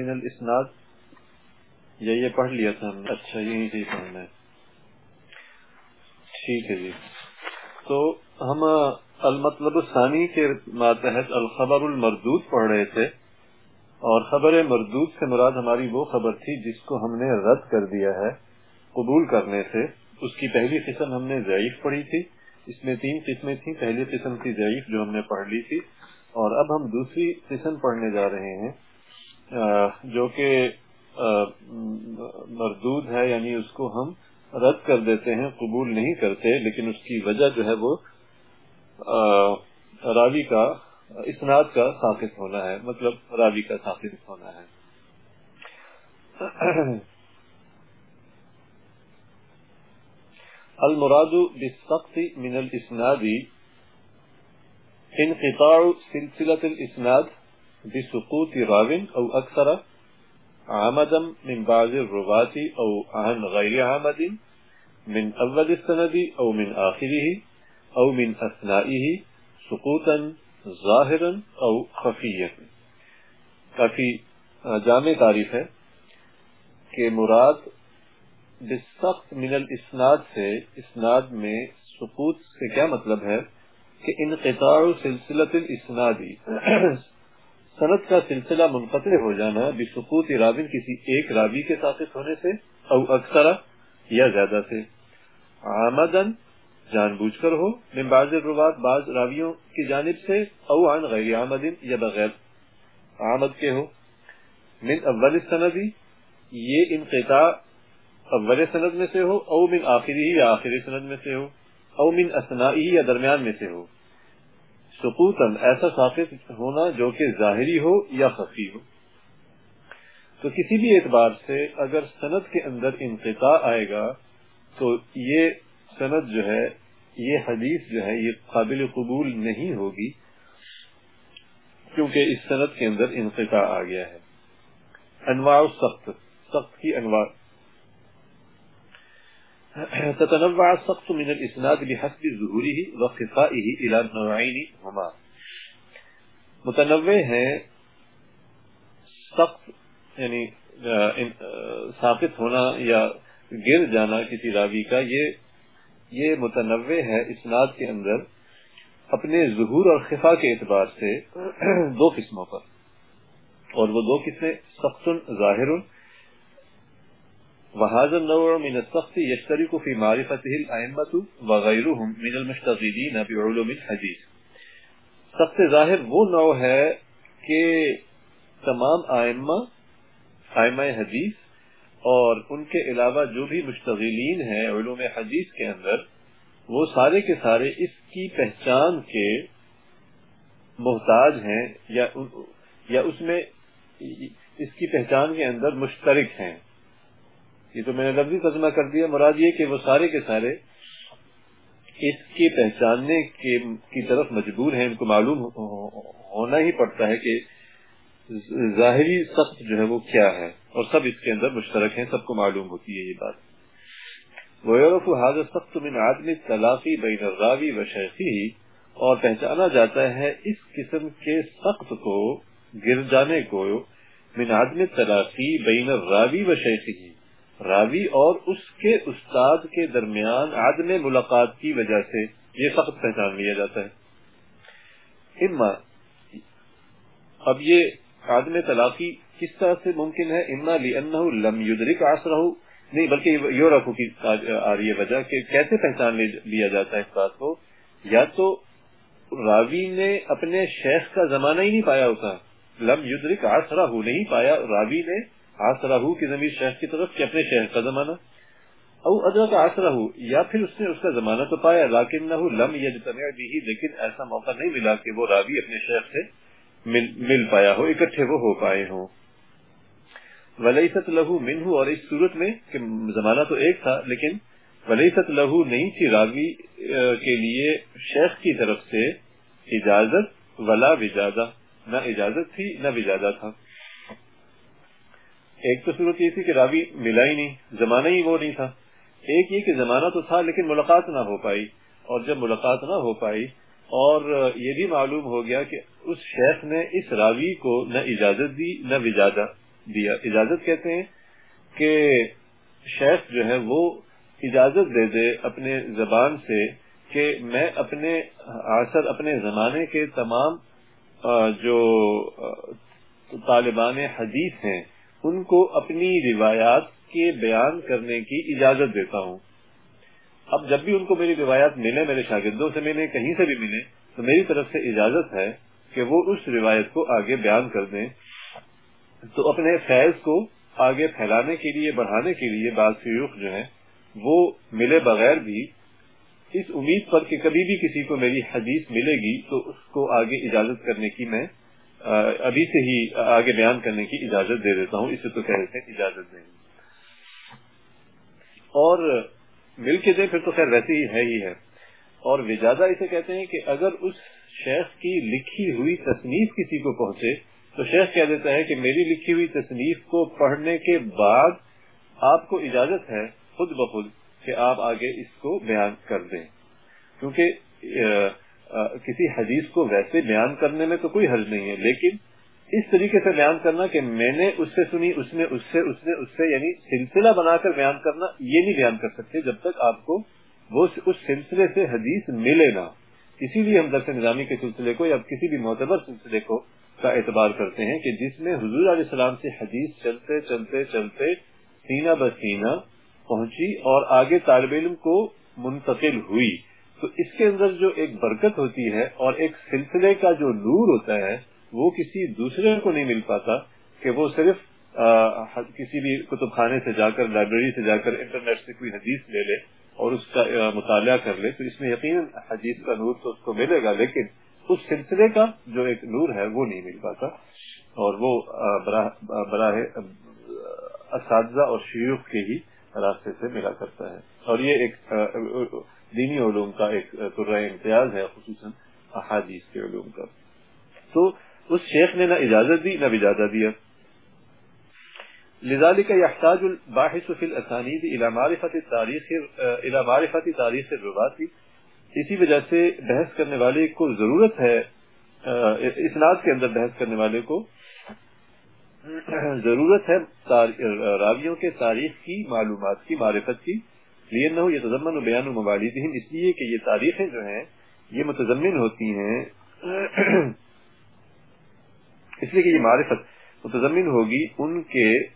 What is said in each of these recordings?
من الاسناد یا یہ پڑھ لیا تھا ہم نے۔ اچھا یہیں سے پڑھنا ہے ٹھیک ہے جی۔ تو ہم المطلب الثانی کے ماتحت الخبر المردود پڑھ رہے تھے۔ اور خبر مردود سے مراد ہماری وہ خبر تھی جس کو ہم نے رد کر دیا ہے، قبول کرنے سے۔ اس کی پہلی قسم ہم نے ضعیف پڑھی تھی۔ اس میں تین قسمیں تھیں۔ پہلی قسم تھی ضعیف جو ہم نے پڑھ لی تھی۔ اور اب ہم دوسری قسم پڑھنے جا رہے ہیں۔ جو کہ مردود ہے یعنی اس کو ہم رد کر دیتے ہیں، قبول نہیں کرتے، لیکن اس کی وجہ جو ہے وہ راوی کا، اسناد کا ثابت ہونا ہے مطلب راوی کا ثابت ہونا ہے۔ المراد بالسقط من الاسناد انقطاع سلسلة الاسناد بسقوط راو او اکثر عمدا من بعض الرواة او عن غير عمد من اول السند او من آخره او من اثنائه سقوطا ظاہرا او خفیا. کافی جامع تعریف ہے کہ مراد بسخت من الاسناد سے، اسناد میں سقوط سے کیا مطلب ہے؟ کہ انقطاع سلسلت الاسنادی سند کا سلسلہ منقطع ہو جانا بسقوط راوین کسی ایک راوی کے ثابت ہونے سے او اکثر یا زیادہ سے۔ آمدن جان بوجھ کر ہو۔ من بعض الروات بعض راویوں کی جانب سے او عن غیر آمدن یا بغیر آمد کے ہو۔ من اول سندی یہ انقطاع اول سند میں سے ہو، او من آخری یا آخری سند میں سے ہو، او من اسنائی یا درمیان میں سے ہو۔ سقوطا ایسا ثابت ہونا جو کہ ظاہری ہو یا خفی ہو۔ تو کسی بھی اعتبار سے اگر سند کے اندر انقطاع آئے گا، تو یہ سند جو ہے، یہ حدیث جو ہے، یہ قابل قبول نہیں ہوگی کیونکہ اس سند کے اندر انقطاع آ گیا ہے۔ انواع سخت سخت کی انواع۔ تتنوع السقط من الاسناد بحسب ظهوره وخفائه الى نوعين هما. متنوع ہیں سخت یعنی ثابت ہونا یا گر جانا کسی راوی کا، یہ یہ متنوع ہے اسناد کے اندر اپنے ظہور اور خفا کے اعتبار سے دو قسموں پر، اور وہ دو قسمیں سخت ظاہر وهذا النوع من السخط يشترك في معرفته الأئمة وغيرهم من المشتغلين بعلوم الحديث. سخت ظاہر وہ نوع ہے کہ تمام آئمہ آئمہ حدیث اور ان کے علاوہ جو بھی مشتغلین ہیں علوم حدیث کے اندر، وہ سارے کے سارے اس کی پہچان کے محتاج ہیں یا یا اس میں اس کی پہچان کے اندر مشترک ہیں۔ یہ تو میں نے لفظی ترجمہ کر دیا، مراد یہ کہ وہ سارے کے سارے اس کے پہچاننے کے کی طرف مجبور ہیں، ان کو معلوم ہونا ہی پڑتا ہے کہ ظاہری سخت جو ہے وہ کیا ہے، اور سب اس کے اندر مشترک ہیں، سب کو معلوم ہوتی ہے یہ بات۔ حاضر سخت من آدمی تلافی بین الراوی و شیخی اور پہچانا جاتا ہے اس قسم کے سخت کو، گر جانے کو، من آدمی تلافی بین الراوی و شیخی راوی اور اس کے استاد کے درمیان عدم ملاقات کی وجہ سے یہ سخت پہچان لیا جاتا ہے۔ اما، اب یہ عدم طلاقی کس طرح سے ممکن ہے؟ اما لأنه لم يدرك عصره نہیں، بلکہ یورپ کی آ رہی ہے وجہ کہ کیسے پہچان لیا جاتا ہے اس بات کو؟ یا تو راوی نے اپنے شیخ کا زمانہ ہی نہیں پایا ہوتا۔ لم یدرک عصرہ نہیں پایا، راوی نے آسرہ کی زمین شیخ کی طرف کہ اپنے شیخ کا زمانہ۔ او ادرک آسرہ یا پھر اس نے اس کا زمانہ تو پایا لیکن لم یجتمع بھی لیکن ایسا موقع نہیں ملا کہ وہ راوی اپنے شیخ سے مل, مل پایا ہو اکٹھے وہ ہو پائے ہوں۔ ولیست لہو منہ اور اس صورت میں کہ زمانہ تو ایک تھا لیکن ولیست لہو نہیں تھی راوی کے لیے شیخ کی طرف سے اجازت ولا وجازہ۔ نہ اجازت تھی نہ وجازہ تھا۔ ایک تو صورت یہ تھی کہ راوی ملا ہی نہیں، زمانہ ہی وہ نہیں تھا۔ ایک یہ کہ زمانہ تو تھا لیکن ملاقات نہ ہو پائی۔ اور جب ملاقات نہ ہو پائی اور یہ بھی معلوم ہو گیا کہ اس شیخ نے اس راوی کو نہ اجازت دی، نہ وجادہ دیا۔ اجازت کہتے ہیں کہ شیخ جو ہے وہ اجازت دے دے اپنے زبان سے کہ میں اپنے عصر اپنے زمانے کے تمام جو طالبان حدیث ہیں ان کو اپنی روایات کے بیان کرنے کی اجازت دیتا ہوں۔ اب جب بھی ان کو میری روایات ملے، میرے شاگردوں سے ملے، کہیں سے بھی ملے، تو میری طرف سے اجازت ہے کہ وہ اس روایت کو آگے بیان کر دیں۔ تو اپنے فیض کو آگے پھیلانے کے لیے، بڑھانے کے لیے بعض شیوخ جو ہیں، وہ ملے بغیر بھی اس امید پر کہ کبھی بھی کسی کو میری حدیث ملے گی تو اس کو آگے اجازت کرنے کی میں ابھی سے ہی آگے بیان کرنے کی اجازت دے دیتا ہوں۔ اسے تو کہتے ہیں اجازت دیں اور مل کے دیں پھر تو خیر ویسے ہی ہے ہی ہے۔ اور وجادہ اسے کہتے ہیں کہ اگر اس شیخ کی لکھی ہوئی تصنیف کسی کو پہنچے، تو شیخ کہہ دیتا ہے کہ میری لکھی ہوئی تصنیف کو پڑھنے کے بعد آپ کو اجازت ہے خود بخود کہ آپ آگے اس کو بیان کر دیں۔ کیونکہ کسی حدیث کو ویسے بیان کرنے میں تو کوئی حرج نہیں ہے، لیکن اس طریقے سے بیان کرنا کہ میں نے اس سے سنی، اس نے اس سے، اس نے اس سے یعنی سلسلہ بنا کر بیان کرنا، یہ نہیں بیان کر سکتے جب تک آپ کو وہ اس سلسلے سے حدیث ملے نا اسی لیے ہم درس نظامی کے سلسلے کو یا کسی بھی معتبر سلسلے کو کا اعتبار کرتے ہیں کہ جس میں حضور علیہ السلام سے حدیث چلتے چلتے چلتے سینہ بسینہ پہنچی اور آگے طالب علم کو منتقل ہوئی۔ تو اس کے اندر جو ایک برکت ہوتی ہے اور ایک سلسلے کا جو نور ہوتا ہے، وہ کسی دوسرے کو نہیں مل پاتا کہ وہ صرف کسی بھی کتب خانے سے جا کر، لائبریری سے جا کر، انٹرنیٹ سے کوئی حدیث لے لے اور اس کا مطالعہ کر لے، تو اس میں یقیناً حدیث کا نور تو اس کو ملے گا، لیکن اس سلسلے کا جو ایک نور ہے، وہ نہیں مل پاتا اور وہ براہ اساتذہ اور شیوخ کے ہی راستے سے ملا کرتا ہے اور یہ ایک دینی علوم کا ایک امتیاز ہے، خصوصاً احادیث کے علوم کا۔ تو اس شیخ نے نہ اجازت دی، نہ اجازت دیا۔ لذلك يحتاج الباحث في الاسانید الى معرفت تاریخ الى معرفت تاریخ الروات اسی وجہ سے بحث کرنے والے کو ضرورت ہے، اسناد کے اندر بحث کرنے والے کو ضرورت ہے راویوں کے تاریخ کی، معلومات کی، معرفت کی۔ لیے نہ یہ تضمن و بیان و اس لیے کہ یہ تاریخیں جو ہیں، یہ متضمن ہوتی ہیں۔ اس لیے کہ یہ معرفت متضمن ہوگی ان کے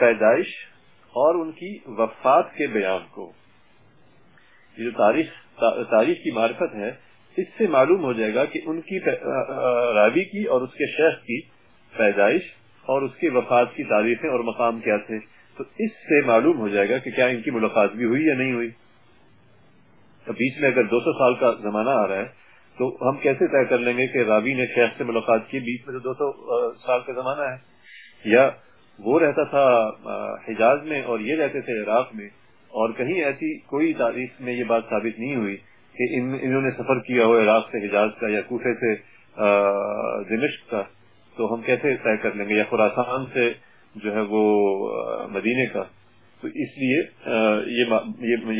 پیدائش اور ان کی وفات کے بیان کو۔ یہ جو تاریخ تاریخ کی معرفت ہے، اس سے معلوم ہو جائے گا کہ ان کی راوی کی اور اس کے شیخ کی پیدائش اور اس کی وفات کی تاریخیں اور مقام کیا تھے؟ تو اس سے معلوم ہو جائے گا کہ کیا ان کی ملاقات بھی ہوئی یا نہیں ہوئی۔ تو بیچ میں اگر دو سو سال کا زمانہ آ رہا ہے، تو ہم کیسے طے کر لیں گے کہ راوی نے شیخ سے ملاقات کی؟ بیچ میں تو دو سو سال کا زمانہ ہے۔ یا وہ رہتا تھا حجاز میں اور یہ رہتے تھے عراق میں۔ اور کہیں ایسی کوئی تاریخ میں یہ بات ثابت نہیں ہوئی کہ انہوں نے سفر کیا ہو عراق سے حجاز کا یا کوفے سے دمشق کا۔ تو ہم کیسے طے کر لیں گے؟ یا خوراسان سے جو ہے وہ مدینے کا۔ تو اس لیے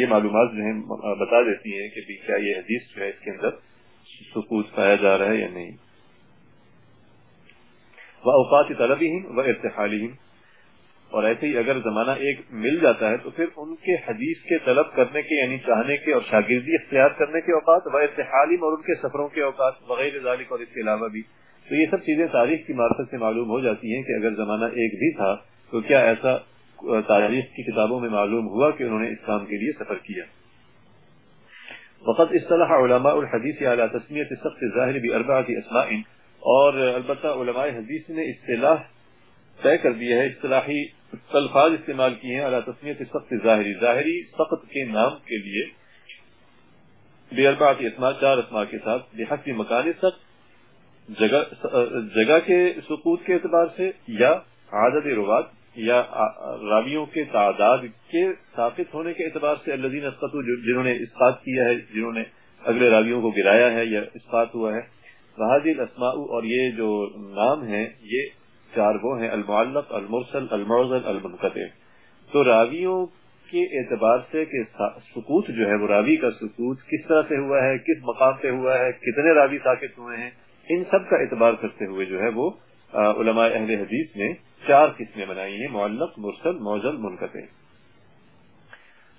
یہ معلومات جو ہیں بتا دیتی ہیں کہ کیا یہ حدیث جو ہے اس کے اندر سکوت پایا جا رہا ہے یا نہیں۔ وہ اوقات طلبی و ارتحالی اور ایسے ہی اگر زمانہ ایک مل جاتا ہے تو پھر ان کے حدیث کے طلب کرنے کے یعنی چاہنے کے اور شاگردی اختیار کرنے کے اوقات و ارتحالی اور ان کے سفروں کے اوقات وغیرہ ذالک اور اس کے علاوہ بھی۔ تو یہ سب چیزیں تاریخ کی معرفت سے معلوم ہو جاتی ہیں کہ اگر زمانہ ایک بھی تھا تو کیا ایسا تاریخ کی کتابوں میں معلوم ہوا کہ انہوں نے اس کام کے لیے سفر کیا؟ وقت اصطلاح علماء الحدیث علی تسمیت سخت ظاہر بھی اربعت اسماء اور البتہ علماء حدیث نے اصطلاح طے کر دیا ہے، اصطلاحی الفاظ استعمال کیے ہیں علی تسمیت سخت ظاہری ظاہری سخت کے نام کے لیے بے اربعت اسماء، چار اسماء کے ساتھ بحث مکان سخت جگہ جگہ کے سکوت کے اعتبار سے یا عادت روات یا راویوں کے تعداد کے ثابت ہونے کے اعتبار سے الذین اسقطوا، جنہوں نے اسقاط کیا ہے، جنہوں نے اگلے راویوں کو گرایا ہے یا اسقاط ہوا ہے بحادی الاسماء، اور یہ جو نام ہیں، یہ چار وہ ہیں، المعلق، المرسل، المعزل، المنقطع۔ تو راویوں کے اعتبار سے کہ سکوت جو ہے، وہ راوی کا سکوت کس طرح سے ہوا ہے، کس مقام پہ ہوا ہے، کتنے راوی ساکت ہوئے ہیں ان سب کا اعتبار کرتے ہوئے جو ہے وہ علماء اہل حدیث نے چار قسمیں بنائی ہیں، معلق، مرسل، موزل، منقطع۔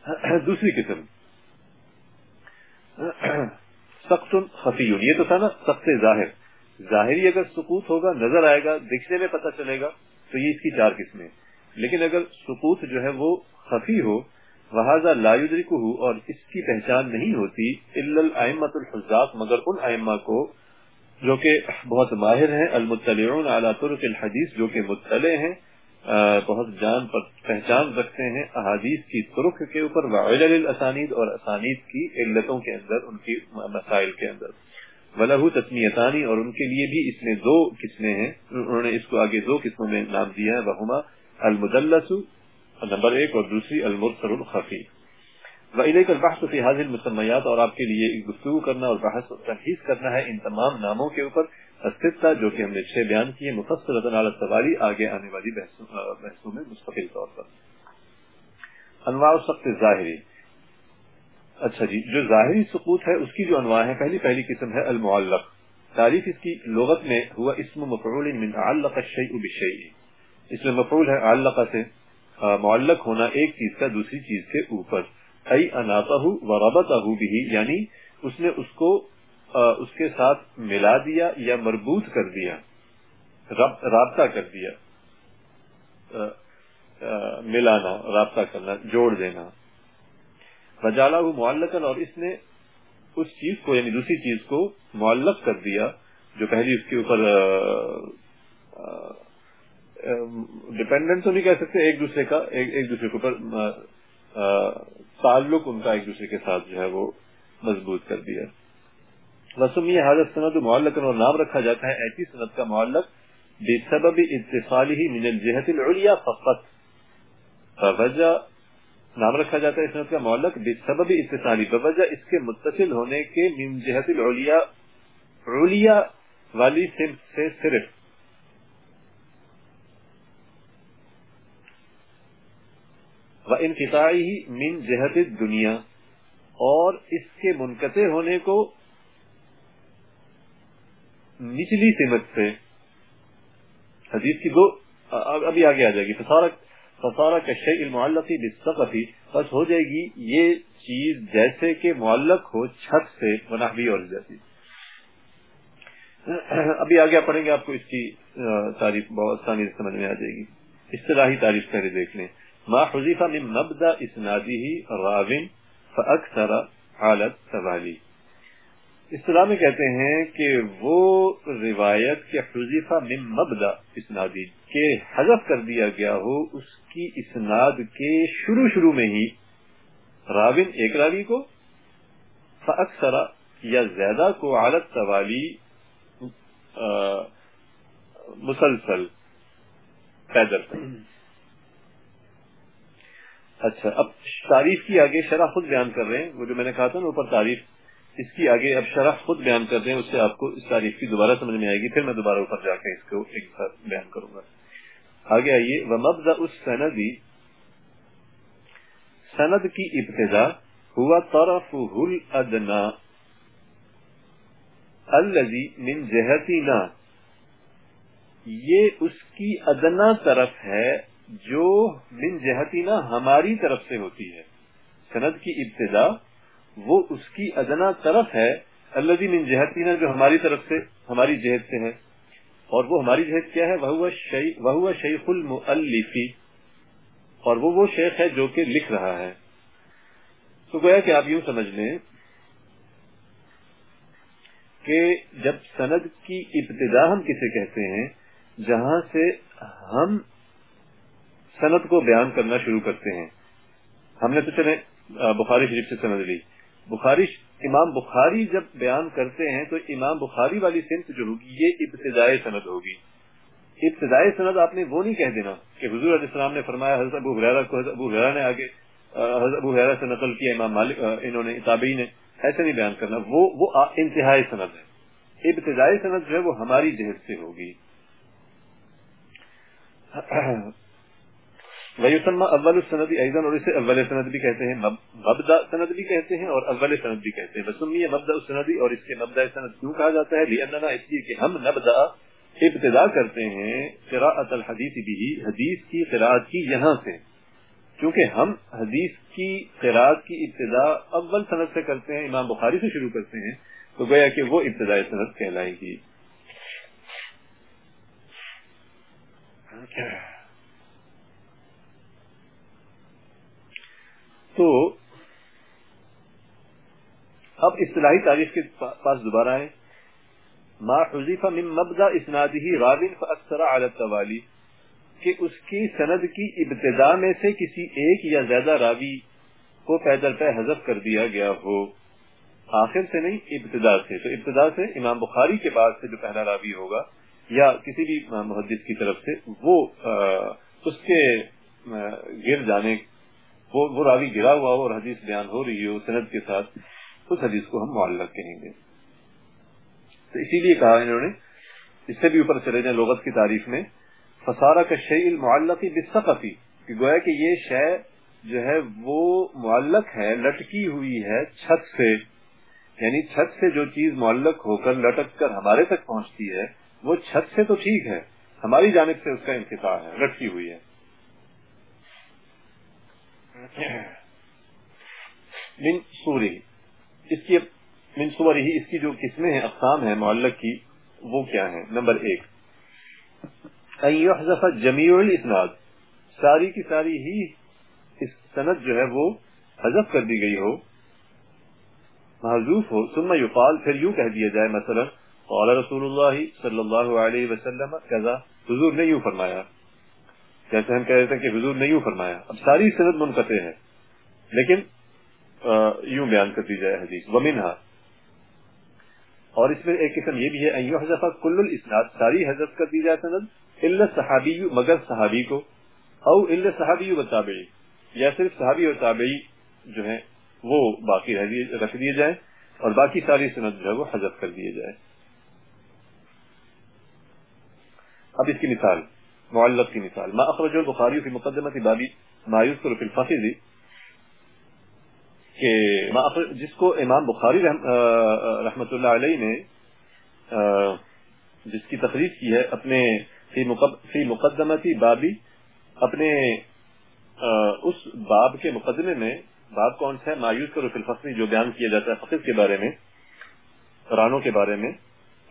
دوسری قسم۔ سخت خفیون۔ یہ تو تھا نا، سخت ظاہر۔ ظاہری اگر سکوت ہوگا، نظر آئے گا، دکھنے میں پتہ چلے گا، تو یہ اس کی چار قسمیں۔ لیکن اگر سکوت جو ہے وہ خفی ہو، وہذا لا ہو اور اس کی پہچان نہیں ہوتی الامت الحزاق، مگر ان ائمہ کو جو کہ بہت ماہر ہیں، المطلعون علی طرق الحدیث، جو کہ مطلع ہیں بہت جان پر پہچان رکھتے ہیں احادیث کی طرق کے اوپر، وعلل الاسانید اور اسانید کی علتوں کے اندر، ان کی مسائل کے اندر۔ ولہ تسمیتانی اور ان کے لیے بھی اس میں دو قسمیں ہیں۔ انہوں نے اس کو آگے دو قسموں میں نام دیا ہے وہما المدلس نمبر ایک اور دوسری المرسل الخفی۔ وَإِلَيْكَ الْبَحْثُ فِي هذه المسمیات اور آپ کے لیے گفتگو کرنا اور بحث و تنحیث کرنا ہے ان تمام ناموں کے اوپر استفتا جو کہ ہم نے چھ بیان کیے مفصل علی سوالی آگے آنے والی بحثوں میں مستقل طور پر۔ انواع سخت ظاہری اچھا جی جو ظاہری سقوط ہے، اس کی جو انواع ہے پہلی پہلی قسم ہے المعلق۔ تعریف اس کی لغت میں ہوا اسم مفعول من علق الشیء بالشیء اس میں مفعول ہے علق سے معلق ہونا ایک چیز کا دوسری چیز کے اوپر۔ ای اناطہ و ربطہ بھی یعنی اس نے اس کو اس کے ساتھ ملا دیا یا مربوط کر دیا رابطہ کر دیا ملانا، رابطہ کرنا، جوڑ دینا. وجالا وہ معلقن اور اس نے اس چیز کو یعنی دوسری چیز کو معلق کر دیا، جو پہلی اس کے اوپر ڈپینڈنٹ تو نہیں کہہ سکتے، ایک دوسرے کا، ایک دوسرے کے اوپر تعلق ان کا ایک دوسرے کے ساتھ جو ہے وہ مضبوط کر دیا۔ رسم یہ حضرت سند معلق اور نام رکھا جاتا ہے، ایسی صنعت کا معلق بے سبب اتصال ہی من الجہت العلیہ فقط۔ فوجہ، نام رکھا جاتا ہے اس کا معلق سبب اتصالی بوجہ اس کے متصل ہونے کے من جہت العلیاء علیاء والی سے صرف۔ و انقطاعی من جہت دنیا اور اس کے منقطع ہونے کو نچلی سمت سے۔ حدیث کی دو ابھی آگے آ جائے گی۔ فسارک فسارا کا شی المعلقی بسقفی بس ہو جائے گی یہ چیز جیسے کہ معلق ہو چھت سے منحبی اور جیسی۔ ابھی آگے پڑھیں گے آپ کو اس کی تعریف بہت آسانی سے سمجھ میں آ جائے گی۔ اصطلاحی تعریف پہلے دیکھ لیں۔ ما حذیفہ من مبدا اسنادی ہی راون فاکثر حالت سوالی اصطلاح میں کہتے ہیں کہ وہ روایت کے حذیفہ من مبدا اسنادی کے حذف کر دیا گیا ہو، اس کی اسناد کے شروع شروع میں ہی راون ایک راوی کو اکثر یا زیادہ کو عالت سوالی مسلسل پیدل۔ اچھا اب تعریف کی آگے شرح خود بیان کر رہے ہیں، وہ جو میں نے کہا تھا نا اوپر تعریف، اس کی آگے اب شرح خود بیان کر رہے ہیں، اس سے آپ کو اس تعریف کی دوبارہ سمجھ میں آئے گی، پھر میں دوبارہ اوپر جا کے اس کو ایک ساتھ بیان کروں گا۔ آگے آئیے وہ اس سندی سند کی ابتدا، ہوا طرف ادنا الذي من جہتنا۔ یہ اس کی ادنا طرف ہے جو من جہتنا ہماری طرف سے ہوتی ہے۔ سند کی ابتدا، وہ اس کی ادنا طرف ہے۔ الذي من جہتنا جو ہماری طرف سے، ہماری جہت سے ہے۔ اور وہ ہماری جہت کیا ہے؟ وہ شیخ المفی اور وہ وہ شیخ ہے جو کہ لکھ رہا ہے۔ تو گویا کہ آپ یوں سمجھ لیں کہ جب سند کی ابتدا ہم کسے کہتے ہیں، جہاں سے ہم سند کو بیان کرنا شروع کرتے ہیں۔ ہم نے تو چلے بخاری شریف سے سند لی۔ بخاری امام بخاری جب بیان کرتے ہیں تو امام بخاری والی سمت جو ہوگی، یہ ابتدائی سند ہوگی۔ ابتدائی سند آپ نے وہ نہیں کہہ دینا کہ حضور علیہ السلام نے فرمایا، حضرت ابو حریرہ کو، حضرت ابو حریرہ نے آگے حضرت ابو حریرہ سے نقل کیا، امام مالک انہوں نے تابعی نے ایسے نہیں بیان کرنا۔ وہ وہ انتہائی سند ہے۔ ابتدائی سند جو ہے وہ ہماری جہد سے ہوگی۔ ویسما اول السند ایضا، اور اسے اول سند بھی کہتے ہیں مبدا سند بھی کہتے ہیں اور اول سند بھی کہتے ہیں۔ وسمی مبدا السند، اور اس کے مبدا سند کیوں کہا جاتا ہے؟ لاننا اس لیے کہ ہم نبدا ابتدا کرتے ہیں قراءت الحدیث بھی حدیث کی قراءت کی یہاں سے۔ کیونکہ ہم حدیث کی قراءت کی ابتدا اول سند سے کرتے ہیں، امام بخاری سے شروع کرتے ہیں، تو گویا کہ وہ ابتدائی سند کہلائے گی۔ ہاں، تو اب اصطلاحی تاریخ کے پاس دوبارہ ہے ما حذیفہ من مبدا اسناده راوین فاکثر علی التوالی کہ اس کی سند کی ابتدا میں سے کسی ایک یا زیادہ راوی کو پیدل پہ حذف کر دیا گیا ہو۔ آخر سے نہیں ابتدا سے۔ تو ابتدا سے امام بخاری کے بعد سے جو پہلا راوی ہوگا یا کسی بھی محدث کی طرف سے وہ اس کے گر جانے وہ, وہ راوی گرا ہوا ہو اور حدیث بیان ہو رہی ہو سند کے ساتھ اس حدیث کو ہم معلق کہیں گے۔ تو اسی لیے کہا انہوں نے اس سے بھی اوپر چلے جائیں لغت کی تعریف میں فسارا کا شعی المعلقی بسقفی کہ گویا کہ یہ شے جو ہے وہ معلق ہے لٹکی ہوئی ہے چھت سے۔ یعنی چھت سے جو چیز معلق ہو کر لٹک کر ہمارے تک پہنچتی ہے وہ چھت سے تو ٹھیک ہے ہماری جانب سے اس کا انتظار ہے لٹکی ہوئی ہے۔ من سوری، اس کی من سوری ہی اس کی جو قسمیں ہیں، اقسام ہیں معلق کی، وہ کیا ہیں؟ نمبر ایک۔ جمیع الاسناد۔ ساری کی ساری ہی اس سند جو ہے وہ حذف کر دی گئی ہو محضوف ہو۔ ثم یقال، پھر یوں کہہ دیا جائے، مثلا، قال رسول اللہ صلی اللہ علیہ وسلم، کذا۔ حضور نے یوں فرمایا۔ جیسے ہم کہہ رہے تھے کہ حضور نے یوں فرمایا۔ اب ساری سند منقطع ہے لیکن یوں بیان کر دی جائے حدیث۔ ومنہا اور اس میں ایک قسم یہ بھی ہے ایو حضفہ کل الاسناد ساری حضرت کر دی جائے سند الا صحابی مگر صحابی کو او الا صحابی و تابعی یا صرف صحابی اور تابعی جو ہیں، وہ باقی رکھ دیے جائیں، اور باقی ساری سند جو ہے، وہ حضرت کر دیے جائے اب اس کی مثال۔ معلق کی مثال. ما اخرج البخاری فی مقدمت بابی ما یذکر فی الفصل کہ ما اخرج جس کو امام بخاری رحم رحمت اللہ علیہ نے جس کی تخریج کی ہے، اپنے فی مقدمت بابی، اپنے اس باب کے مقدمے میں، باب کون سا ہے؟ مایوس کرو فی الفصل جو بیان کیا جاتا ہے فقر کے بارے میں رانوں کے بارے میں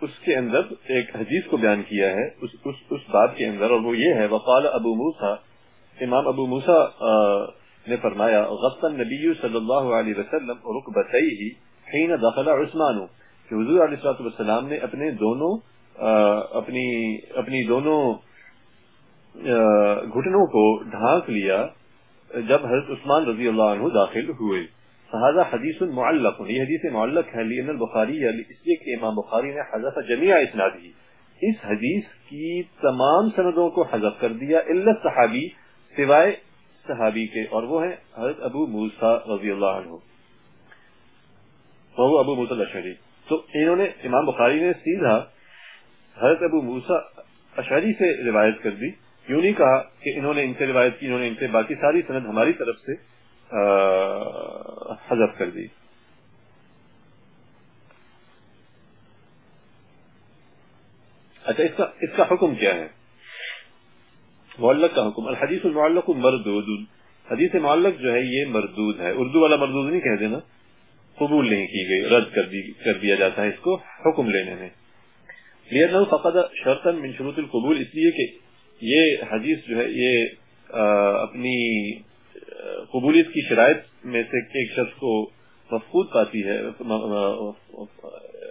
اس کے اندر ایک حدیث کو بیان کیا ہے اس, اس, اس بات کے اندر اور وہ یہ ہے وقال ابو موسا امام ابو موسا نے فرمایا غصن نبی صلی اللہ علیہ وسلم رکبتئی حین دخل عثمان کہ حضور علیہ السلام نے اپنے دونوں اپنی اپنی دونوں گھٹنوں کو ڈھانک لیا جب حضرت عثمان رضی اللہ عنہ داخل ہوئے۔ فهذا حدیث معلق. یہ حدیث معلق ہے لئن البخاری اس لیے کہ امام بخاری نے حذف جميع اسناده. اس حدیث کی تمام سندوں کو حذف کر دیا، الا صحابی سوائے صحابی کے، اور وہ ہیں حضرت ابو موسی رضی اللہ عنہ. وہ ابو موسی الاشعری. تو انہوں نے، امام بخاری نے سیدھا حضرت ابو موسی اشعری سے روایت کر دی. یوں نہیں کہا کہ انہوں نے ان سے روایت کی، انہوں نے ان سے باقی ساری سند ہماری طرف سے حذف کر دی۔ اچھا اس کا اس کا حکم کیا ہے؟ معلق کا حکم۔ الحدیث المعلق مردود۔ حدیث معلق جو ہے یہ مردود ہے۔ اردو والا مردود نہیں کہہ دینا۔ قبول نہیں کی گئی رد کر, دی کر دیا جاتا ہے اس کو حکم لینے میں۔ لئنه فقد شرطا من شروط القبول۔ اس لیے کہ یہ حدیث جو ہے یہ اپنی قبولیت کی شرائط میں سے ایک شخص کو مفقود پاتی ہے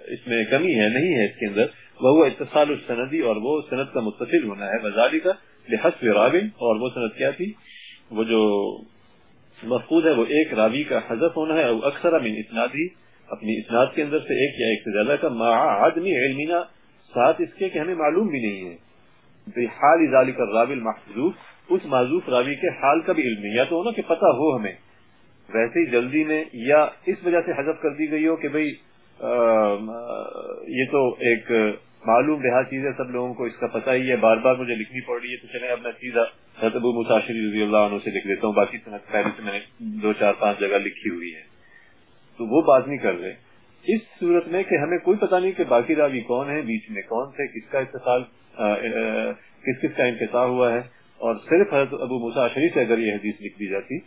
اس میں کمی ہے، نہیں ہے اس کے اندر۔ وہ اتصال السندی اور وہ سند کا متصل ہونا ہے۔ وزاری کا لحسب رابن اور وہ سند کیا تھی؟ وہ جو مفقود ہے، وہ ایک راوی کا حذف ہونا ہے اور اکثر من اسنادی۔ اپنی اسناد کے اندر سے ایک یا ایک سے زیادہ کا۔ مع علمینا ساتھ اس کے کہ ہمیں معلوم بھی نہیں ہے۔ بحال ذالک الراوی المحذوف اس معذوف راوی کے حال کا بھی علم نہیں۔ یا تو ہونا کہ پتہ ہو ہمیں۔ ویسے ہی جلدی میں یا اس وجہ سے حذف کر دی گئی ہو کہ بھئی یہ تو ایک معلوم بہار چیزیں سب لوگوں کو اس کا پتہ ہی ہے۔ بار بار مجھے لکھنی پڑ رہی ہے۔ تو چلے اب میں سیدھا حضرت ابو مساشری رضی اللہ عنہ سے لکھ دیتا ہوں۔ باقی پہلے سے میں نے دو، چار، پانچ جگہ لکھی ہوئی ہے تو وہ بات نہیں کر رہے۔ اس صورت میں کہ ہمیں کوئی پتہ نہیں کہ باقی راوی کون ہے بیچ میں کون تھے، کس کا اتصال کس کس کا انقطاع ہوا ہے۔ اور صرف حضرت ابو مساشری سے اگر یہ حدیث لکھ دی جاتی،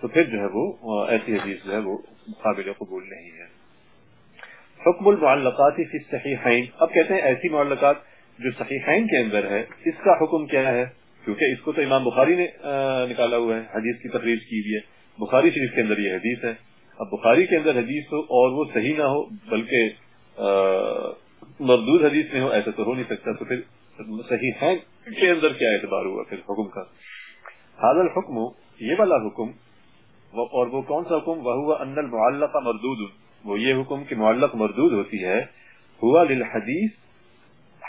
تو پھر جو ہے وہ ایسی حدیث جو ہے وہ قابل قبول نہیں ہے۔ حکم المعلقات فی الصحیحین۔ اب کہتے ہیں ایسی معلقات جو صحیحین کے اندر ہے، اس کا حکم کیا ہے؟ کیونکہ اس کو تو امام بخاری نے نکالا ہوا ہے، حدیث کی تقریر کی ہوئی ہے۔ بخاری شریف کے اندر یہ حدیث ہے۔ اب بخاری کے اندر حدیث ہو اور وہ صحیح نہ ہو، بلکہ مردود حدیث میں ہو، ایسا تو ہو نہیں سکتا، تو پھر صحیح ہے کے اندر کیا اعتبار ہوا پھر حکم کا؟ حاضر حکم یہ والا حکم اور وہ کون سا حکم؟ وہ ہوا ان المعلقہ مردود۔ وہ یہ حکم کہ معلق مردود ہوتی ہے ہوا للحدیث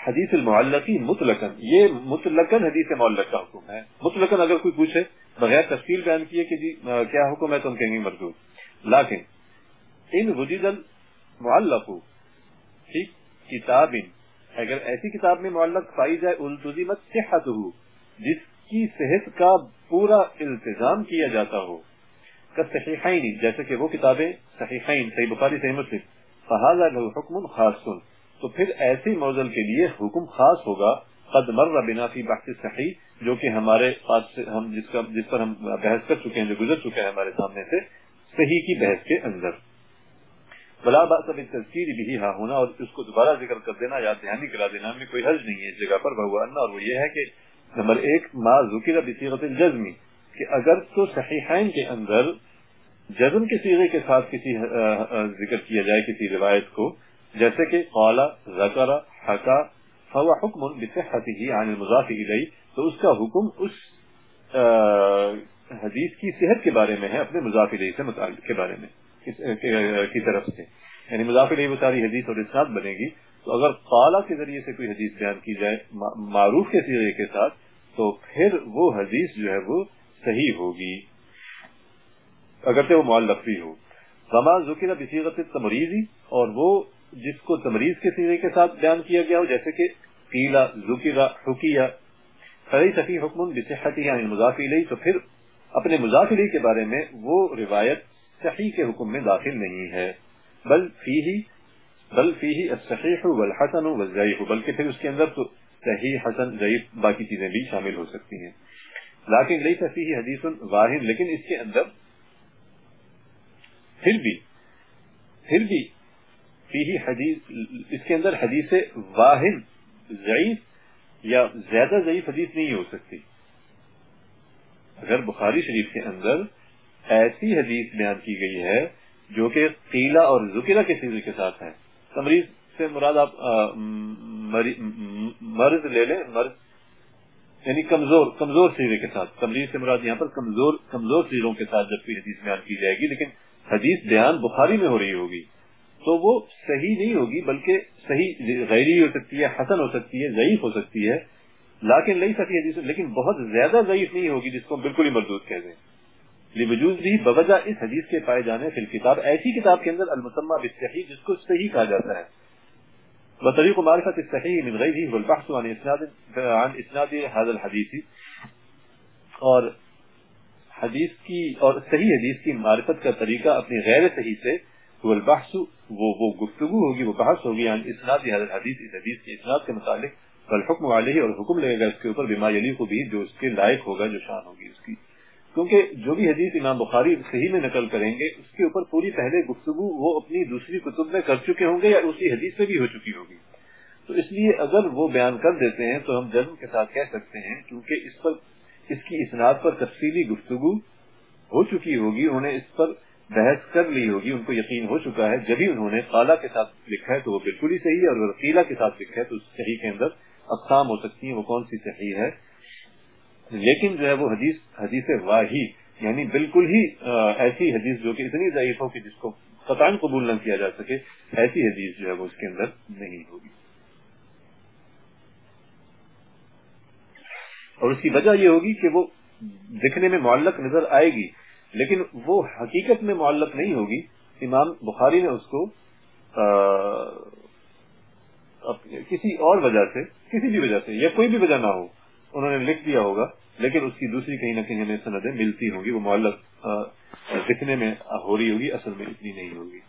حدیث المعلقی مطلقاً۔ یہ مطلقاً حدیث معلق کا حکم ہے۔ مطلقاً اگر کوئی پوچھے، بغیر تفصیل بیان کیے کہ جی کیا حکم ہے تو ہم کہیں گے مردود۔ لیکن ان وجید المعلق فی کتاب اگر ایسی کتاب میں معلق پائی جائے التزمت صحت ہو جس کی صحت کا پورا التزام کیا جاتا ہو۔ صحیحین جیسے کہ وہ کتابیں صحیحین، صحیح بخاری، صحیح مسلم۔ فہذا له حکم خاص۔ تو پھر ایسی موزل کے لیے حکم خاص ہوگا، قد مر بنا فی بحث صحیح جو کہ ہمارے پاس ہم جس کا جس پر ہم بحث کر چکے ہیں، جو گزر چکے ہیں ہمارے سامنے سے، صحیح کی بحث کے اندر۔ بلا باس اب تذکیر بھی ہاں ہونا اور اس کو دوبارہ ذکر کر دینا یا دھیانی کرا دینا میں کوئی حرج نہیں ہے اس جگہ پر، بہو اور وہ یہ ہے کہ نمبر ایک، ما ذکر بصیغت الجزمی کہ اگر تو صحیحین کے اندر جزم کے سیغے کے ساتھ کسی ذکر کیا جائے کسی روایت کو، جیسے کہ قالا ذکر حقا فوا حکم بصحته عن المضاف الیہ، تو اس کا حکم اس حدیث کی صحت کے بارے میں ہے، اپنے مضاف الیہ سے متعلق کے بارے میں۔ کی طرف سے۔ یعنی مضاف الیہ وہ ساری حدیث اور اسناد بنے گی۔ تو اگر قالا کے ذریعے سے کوئی حدیث بیان کی جائے معروف کے سیغے کے ساتھ، تو پھر وہ حدیث جو ہے وہ صحیح ہوگی۔ اگرچہ وہ معلق بھی ہو۔ رما ذکر بصیغت تمریزی اور وہ جس کو تمریز کے سیرے کے ساتھ بیان کیا گیا ہو، جیسے کہ قیلا ذکر حکیہ صحیح صحیح حکم بصحتی یعنی مضافی لئی تو پھر اپنے مضافی کے بارے میں وہ روایت صحیح کے حکم میں داخل نہیں ہے۔ بل فیہی بل فیہی الصحیح والحسن والضعیف، بلکہ پھر اس کے اندر تو صحیح، حسن، ضعیف باقی چیزیں بھی شامل ہو سکتی ہیں۔ لیکن لئی فیہی حدیث واحد، لیکن اس کے اندر پھر بھی پھر بھی حدیث، اس کے اندر حدیث واحد، ضعیف یا زیادہ ضعیف حدیث نہیں ہو سکتی۔ اگر بخاری شریف کے اندر ایسی حدیث بیان کی گئی ہے جو کہ قیلا اور ذکیلا کے سیزے کے ساتھ ہے۔ تمریز سے مراد آپ مرض لے لیں، مرض یعنی کمزور کمزور سیرے کے ساتھ۔ تمریز سے مراد یہاں پر کمزور کمزور سیروں کے ساتھ جب کوئی حدیث بیان کی جائے گی، لیکن حدیث بیان بخاری میں ہو رہی ہوگی، تو وہ صحیح نہیں ہوگی، بلکہ صحیح غیری ہو سکتی ہے، حسن ہو سکتی ہے، ضعیف ہو سکتی ہے۔ لیکن نہیں سکتی حدیث، لیکن بہت زیادہ ضعیف نہیں ہوگی جس کو بالکل ہی مردود کہہ دیں۔ وجود بھی بوجہ اس حدیث کے پائے جانے فی کتاب ایسی کتاب کے اندر المسمہ بالصحیح، جس کو صحیح کہا جاتا ہے۔ بطریق معرفت الصحیح من غیره والبحث عن اسناد عن اسناد هذا الحديث اور حدیث کی، اور صحیح حدیث کی معرفت کا طریقہ اپنی غیر صحیح سے البحث وہ وہ گفتگو ہوگی، وہ بحث ہوگی یعنی اسناد حدیث اس حدیث کے اسناد کے متعلق۔ الحکم علیہ، اور حکم لگے گا اس کے اوپر بیما علی کو بھی جو اس کے لائق ہوگا، جو شان ہوگی اس کی۔ کیونکہ جو بھی حدیث امام بخاری صحیح میں نقل کریں گے، اس کے اوپر پوری پہلے گفتگو وہ اپنی دوسری کتب میں کر چکے ہوں گے یا اسی حدیث میں بھی ہو چکی ہوگی۔ تو اس لیے اگر وہ بیان کر دیتے ہیں تو ہم جنم کے ساتھ کہہ سکتے ہیں، کیونکہ اس پر، اس کی اسناد پر تفصیلی گفتگو ہو چکی ہوگی، انہوں نے اس پر بحث کر لی ہوگی، ان کو یقین ہو چکا ہے۔ جبھی انہوں نے خالہ کے ساتھ لکھا ہے تو وہ بالکل ہی صحیح ہے، اور وکیلا کے ساتھ لکھا ہے تو اس صحیح کے اندر اقسام ہو سکتی ہیں، وہ کون سی صحیح ہے؟ لیکن جو ہے وہ حدیث حدیث واہی یعنی بالکل ہی ایسی حدیث جو کہ اتنی ضعیف ہو کہ جس کو قطان قبول نہ کیا جا سکے، ایسی حدیث جو ہے وہ اس کے اندر نہیں ہوگی۔ اور اس کی وجہ یہ ہوگی کہ وہ دکھنے میں معلق نظر آئے گی، لیکن وہ حقیقت میں معلق نہیں ہوگی۔ امام بخاری نے اس کو کسی اور وجہ سے، کسی بھی وجہ سے، یا کوئی بھی وجہ نہ ہو انہوں نے لکھ دیا ہوگا، لیکن اس کی دوسری کہیں نہ کہیں ہمیں سندیں ملتی ہوں گی، وہ معلق لکھنے میں ہو رہی ہوگی، اصل میں اتنی نہیں ہوگی۔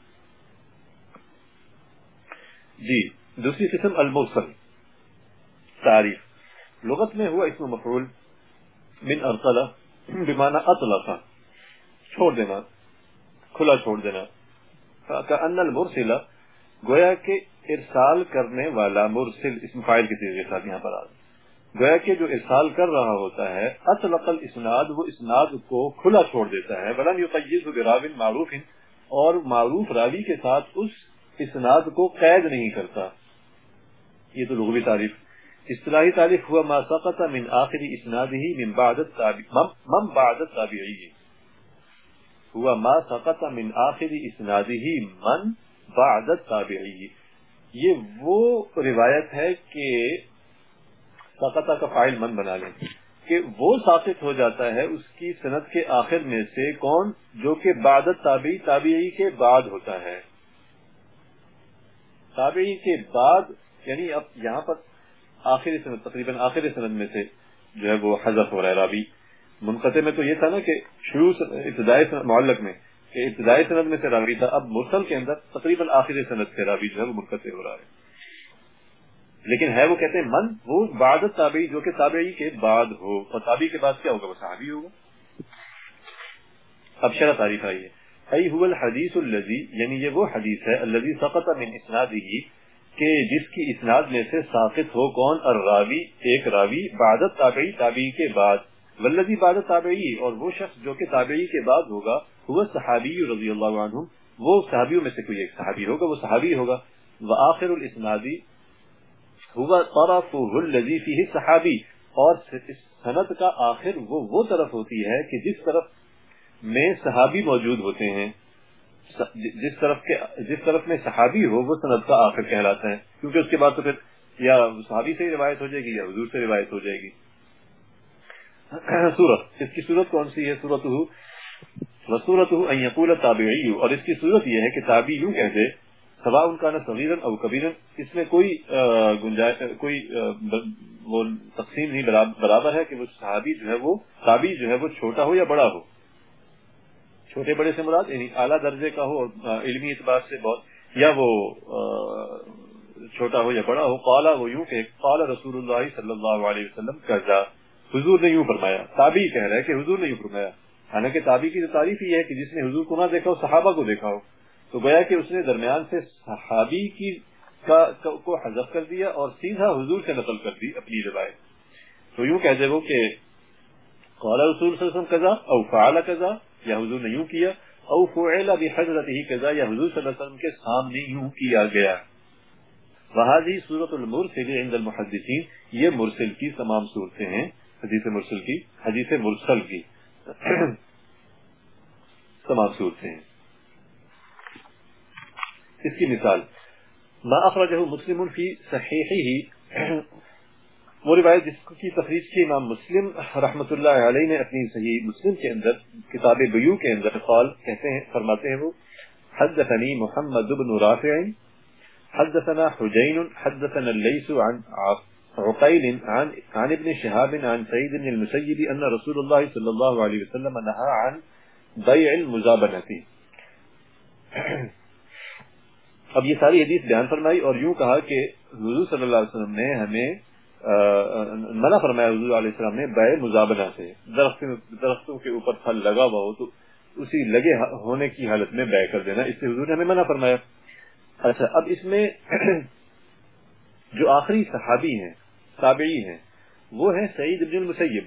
جی دوسری قسم المرسل تعریف لغت میں ہوا اسم مفعول من ارسلہ بمانا اطلقا چھوڑ دینا، کھلا چھوڑ دینا۔ ان المرسلہ گویا کہ ارسال کرنے والا مرسل، اسم فائل کی کے ساتھ یہاں پر آ گویا کہ جو ارسال کر رہا ہوتا ہے، اطلق الاسناد، وہ اسناد کو کھلا چھوڑ دیتا ہے۔ ولم یقیز براو معروف، اور معروف راوی کے ساتھ اس اسناد کو قید نہیں کرتا۔ یہ تو لغوی تعریف۔ اصطلاحی تعریف ہوا، ما سقط من آخری اسناده من بعد من بعد التابعی۔ ہوا، ما سقط من آخری اسناده من بعد التابعی۔ یہ وہ روایت ہے کہ سقطہ کا فائل من بنا لیں کہ وہ ثابت ہو جاتا ہے اس کی صنعت کے آخر میں سے کون جو کہ بعد تابعی تابعی کے بعد ہوتا ہے۔ تابعی کے بعد یعنی اب یہاں پر آخری سند، تقریباً آخری سند میں سے جو ہے وہ حضرت ہو رہا ہے رابی منقطع میں تو یہ تھا نا کہ شروع ابتدائی معلق میں کہ ابتدائی سند میں سے رابی تھا، اب مرسل کے اندر تقریباً آخری سند سے رابی جو ہے وہ منقطع ہو رہا ہے۔ لیکن ہے وہ کہتے ہیں من وہ بعد تابعی جو کہ تابعی کے بعد ہو۔ اور تابعی کے بعد کیا ہوگا؟ وہ صحابی ہوگا۔ اب شرح تعریف آئی ہے۔ ای هو الحدیث الذي یعنی یہ وہ حدیث ہے الذي سقط من اسناده، کہ جس کی اسناد میں سے ساقط ہو کون؟ الراوی، ایک راوی، بعد تابعی تابعی کے بعد۔ والذي بعد تابعی اور وہ شخص جو کہ تابعی کے بعد ہوگا، هو صحابی رضی اللہ عنہ۔ وہ صحابیوں میں سے کوئی ایک صحابی ہوگا، وہ صحابی ہوگا۔ واخر الاسنادی ہوا طرف الذي فيه صحابی اور سند کا آخر وہ وہ طرف ہوتی ہے کہ جس طرف میں صحابی موجود ہوتے ہیں، جس طرف کے، جس طرف میں صحابی ہو، وہ سند کا آخر کہلاتا ہے. کیونکہ اس کے بعد تو پھر یا صحابی سے روایت ہو جائے گی یا حضور سے روایت ہو جائے گی. سورت، اس کی صورت کون سی ہے؟ سورت سورت یقول تابعی اور اس کی صورت یہ ہے کہ تابعی یوں کہہ دے سوا ان کا نہ او کبیرن، اس میں کوئی گنجائش، کوئی وہ تقسیم نہیں برابر ہے کہ وہ صحابی جو ہے وہ، تابی جو ہے وہ چھوٹا ہو یا بڑا ہو۔ چھوٹے بڑے سے مراد یعنی اعلیٰ درجے کا ہو علمی اعتبار سے بہت، یا وہ چھوٹا ہو یا بڑا ہو، قالا وہ یوں کہ قال رسول اللہ صلی اللہ علیہ وسلم کا حضور نے یوں فرمایا، تابی کہہ رہا ہے کہ حضور نے یوں فرمایا۔ حالانکہ تابی کی تو تعریف یہ ہے کہ جس نے حضور کو نہ دیکھا ہو، صحابہ کو دیکھا ہو۔ تو گویا کہ اس نے درمیان سے صحابی کی کو حذف کر دیا اور سیدھا حضور سے نقل کر دی اپنی روایت۔ تو یوں کہہ دے وہ کہ قال رسول صلی اللہ علیہ وسلم قضا او فعل قضا یا حضور نے یوں کیا، او فعل بحضرته قضا یا حضور صلی اللہ علیہ وسلم کے سامنے یوں کیا گیا۔ وہذی جی سورۃ المرسل عند المحدثین، یہ مرسل کی تمام صورتیں ہیں، حدیث مرسل کی، حدیث مرسل کی۔ تمام صورتیں ہیں۔ اس مثال. ما أخرجه مسلم في صحيحه. وہ روایت جس کی تخریج إمام مسلم. رحمة الله علينا نے اپنی مسلم کے اندر کتاب بیو کے اندر قال کہتے ہیں فرماتے ہیں وہ محمد بن رافع. حدثنا حجين. حدثنا الليس عن عقيل عن عن ابن شهاب عن سعيد بن المسيب أن رسول الله صلى الله عليه وسلم نهى عن بيع المزابنة. اب یہ ساری حدیث بیان فرمائی اور یوں کہا کہ حضور صلی اللہ علیہ وسلم نے ہمیں منع فرمایا حضور علیہ السلام نے بے مزابنہ سے، درختوں کے اوپر پھل لگا ہوا ہو تو اسی لگے ہونے کی حالت میں بے کر دینا، اس سے حضور نے ہمیں منع فرمایا۔ اچھا اب اس میں جو آخری صحابی ہیں، تابعی ہیں، وہ ہیں سعید ابن المسیب،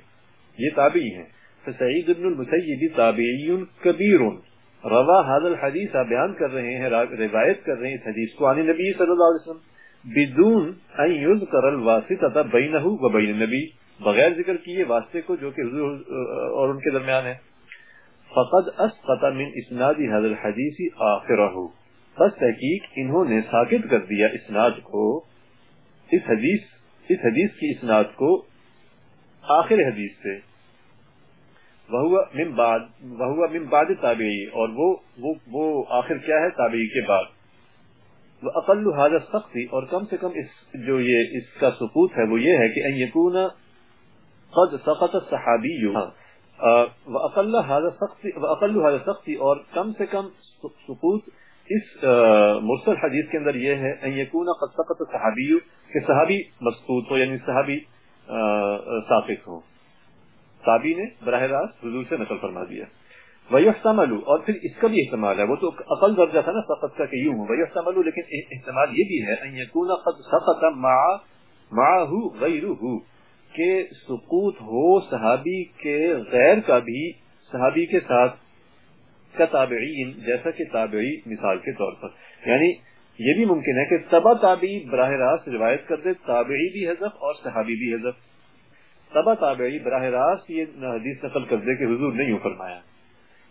یہ تابعی ہیں۔ سعید ابن المسیب تابعی کبیر۔ روا حاضل حدیث بیان کر رہے ہیں روایت کر رہے ہیں اس حدیث کو۔ نبی صلی اللہ علیہ وسلم، بدون ان یذکر الواسطہ بینہ و بین النبی۔ بغیر ذکر کیے واسطے کو جو کہ حضور، اور ان کے درمیان ہے۔ فقد اسقط من اسناد هذا الحديث اخره بس تحقیق انہوں نے ساکت کر دیا اسناد کو۔ اس حدیث اس حدیث کی اسناد کو آخر حدیث سے۔ وہ من بعد من بعد تابعی، اور وہ وہ وہ آخر کیا ہے تابعی کے بعد۔ وہ اقل حاضر سختی اور کم سے کم اس جو یہ، اس کا ثبوت ہے وہ یہ ہے کہ ان یکون قد سقط صحابی ہاں۔ اقل حاضر سختی اقل حاضر سختی اور کم سے کم ثبوت اس مرسل حدیث کے اندر یہ ہے، ان یکون قد سقط صحابی کہ صحابی مسقوط ہو یعنی صحابی ساقط ہو۔ صحابی نے براہ راست حضور سے نقل فرما دیا۔ ویحتمل اور پھر اس کا بھی احتمال ہے۔ وہ تو اقل درجہ تھا نا سقط کا کہ یوں ویحتمل لیکن احتمال یہ بھی ہے ان یکون قد سقط مع، معه غیره، کہ سقوط ہو صحابی کے غیر کا بھی، صحابی کے ساتھ کا تابعین، جیسا کہ تابعی مثال کے طور پر۔ یعنی یہ بھی ممکن ہے کہ تبا تابعی براہ راست روایت کر دے، تابعی بھی حذف اور صحابی بھی حذف۔ تبا تابعی براہ راست یہ حدیث نقل کر دے کہ حضور نہیں فرمایا۔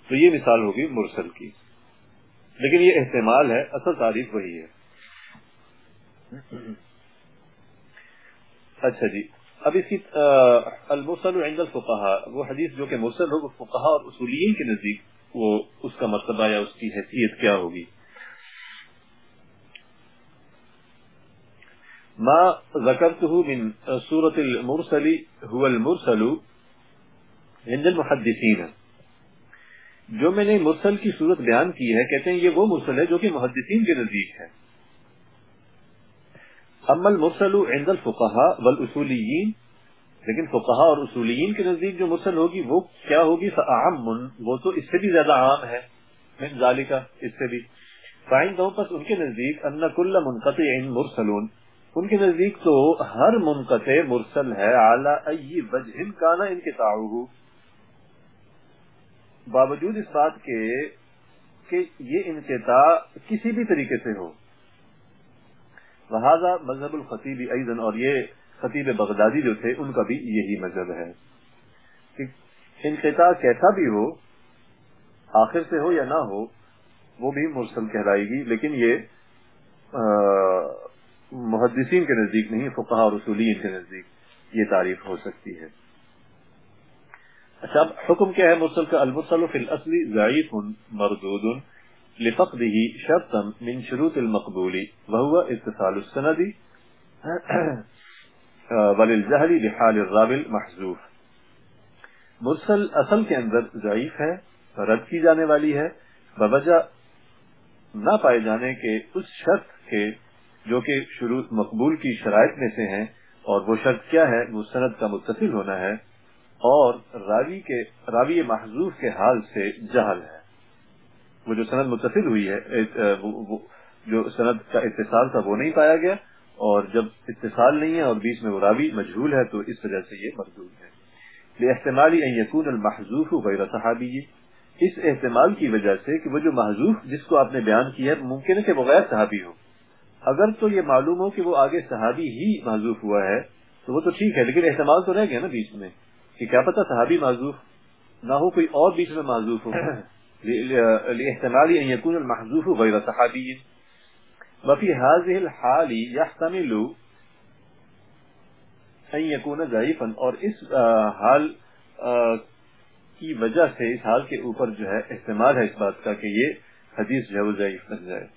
تو یہ مثال ہوگی مرسل کی۔ لیکن یہ احتمال ہے، اصل تعریف وہی ہے۔ اچھا جی اب اس کی المرسل عند الفقهاء وہ حدیث جو کہ مرسل ہو، وہ فقہا اور اصولین کے نزدیک وہ اس کا مرتبہ یا اس کی حیثیت کیا ہوگی؟ ما ذکرته من سورة المرسل هو المرسل عند المحدثین. جو میں نے مرسل کی صورت بیان کی ہے، کہتے ہیں یہ وہ مرسل ہے جو کہ محدثین کے نزدیک ہے. اما المرسل عند الفقهاء والاصوليين لیکن فقہا اور اصولین کے نزدیک جو مرسل ہوگی، وہ کیا ہوگی؟ فعام وہ تو اس سے بھی زیادہ عام ہے، من ذالکہ، اس سے بھی. فائندہم پس ان کے نزدیک، ان کل منقطع مرسلون. ان کے نزدیک تو ہر منقطع مرسل ہے اعلی ای وجہ کانا انقطاعہ باوجود اس بات کے کہ یہ انقطاع کسی بھی طریقے سے ہو۔ لہذا مذہب الخطیب ایزن اور یہ خطیب بغدادی جو تھے، ان کا بھی یہی مذہب ہے۔ کہ انقطاع کیسا بھی ہو، آخر سے ہو یا نہ ہو، وہ بھی مرسل کہلائے گی، لیکن یہ محدثین کے نزدیک نہیں فقہ اور رسولین کے نزدیک یہ تعریف ہو سکتی ہے۔ اچھا اب حکم کیا ہے مرسل کا؟ المرسل فی الاصل ضعیف مردود لفقده شرطا من شروط المقبول وهو اتصال السند وللجهل بحال الراب المحذوف مرسل اصل کے اندر ضعیف ہے، رد کی جانے والی ہے، بوجہ نہ پائے جانے کے اس شرط کے جو کہ شروط مقبول کی شرائط میں سے ہیں، اور وہ شرط کیا ہے؟ وہ سند کا متصل ہونا ہے، اور راوی کے، راوی محضوف کے حال سے جہل ہے۔ وہ جو سند متصل ہوئی ہے جو سند کا اتصال تھا، وہ نہیں پایا گیا، اور جب اتصال نہیں ہے اور بیچ میں وہ راوی مجھول ہے، تو اس وجہ سے یہ مردود ہے۔ یہ احتمالی یقون المحضوف غیر صحابی۔ اس احتمال کی وجہ سے کہ وہ جو محضوف جس کو آپ نے بیان کیا ہے، ممکن ہے کہ وہ غیر صحابی ہو۔ اگر تو یہ معلوم ہو کہ وہ آگے صحابی ہی محضوف ہوا ہے تو وہ تو ٹھیک ہے لیکن احتمال تو رہ گیا نا بیچ میں کہ کیا پتا صحابی معذوف نہ ہو کوئی اور بیچ میں معذوف ہو۔ لاحتمال ان يكون المحذوف غير صحابي وفي هذه الحال يحتمل ان يكون ضعيفا اور اس حال کی وجہ سے اس حال کے اوپر جو ہے احتمال ہے اس بات کا کہ یہ حدیث جو ہے وہ ضعیف بن جائے۔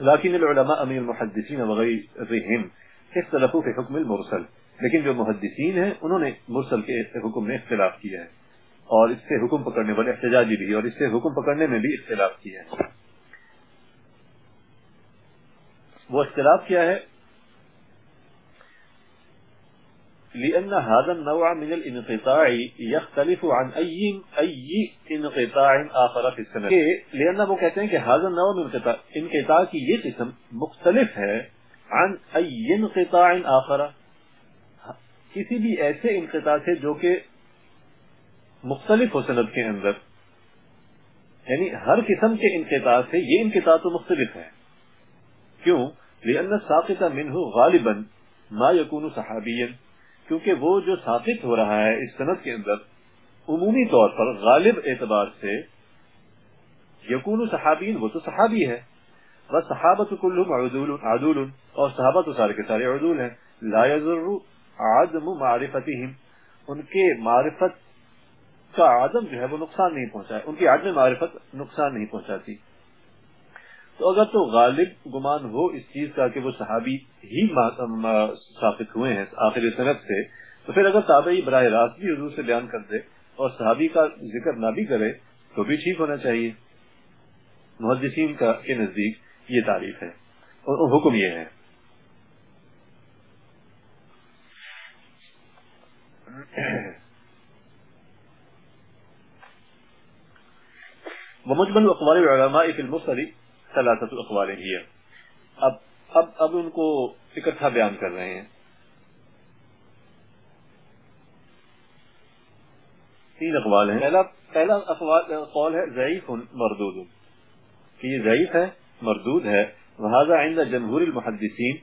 لیکن العلماء امیر المحدثین وغیرہم اختلفوا في حکم المرسل، لیکن جو محدثین ہیں، انہوں نے مرسل کے حکم میں اختلاف کیا ہے، اور اس سے حکم پکڑنے والے احتجاجی بھی اور اس سے حکم پکڑنے میں بھی اختلاف کیا ہے۔ وہ اختلاف کیا ہے؟ لأن هذا النوع من الانقطاع يختلف عن أي أي انقطاع آخر في السنة. لأن وہ کہتے ہیں کہ هذا النوع من انقطاع انقطاع کی یہ قسم مختلف ہے عن أي انقطاع آخر. کسی بھی ایسے انقطاع سے جو کہ مختلف ہو سند کے اندر یعنی ہر قسم کے انقطاع سے یہ انقطاع تو مختلف ہے. کیوں؟ لأن ساقط منہ غالبا ما یکون صحابیا کیونکہ وہ جو ساقط ہو رہا ہے اس سند کے اندر، عمومی طور پر غالب اعتبار سے یکون صحابین، وہ تو صحابی ہے بس صحابت کلهم عدول عدول، اور صحابہ تو سارے کے سارے عدول ہیں۔ لا يضر عدم معرفتهم۔ ان کے معرفت کا عدم جو ہے وہ نقصان نہیں پہنچا ہے۔ ان کی عدم معرفت نقصان نہیں پہنچاتی۔ تو اگر تو غالب گمان ہو اس چیز کا کہ وہ صحابی ہی ثابت ہوئے ہیں آخر صنعت سے، تو پھر اگر تابعی براہ راست بھی حضور سے بیان کر دے اور صحابی کا ذکر نہ بھی کرے، تو بھی ٹھیک ہونا چاہیے۔ محدثین کا کے نزدیک یہ تعریف ہے۔ اور حکم یہ ہے۔ ومجمل اقوال العلماء فی المصری ثلاثت اقوال ہی اب اب اب ان کو اکٹھا بیان کر رہے ہیں۔ تین اقوال ہیں۔ پہلا پہلا قول ہے، ضعیف مردود۔ کہ یہ ضعیف ہے، مردود ہے۔ لہذا عند جمہور المحدثین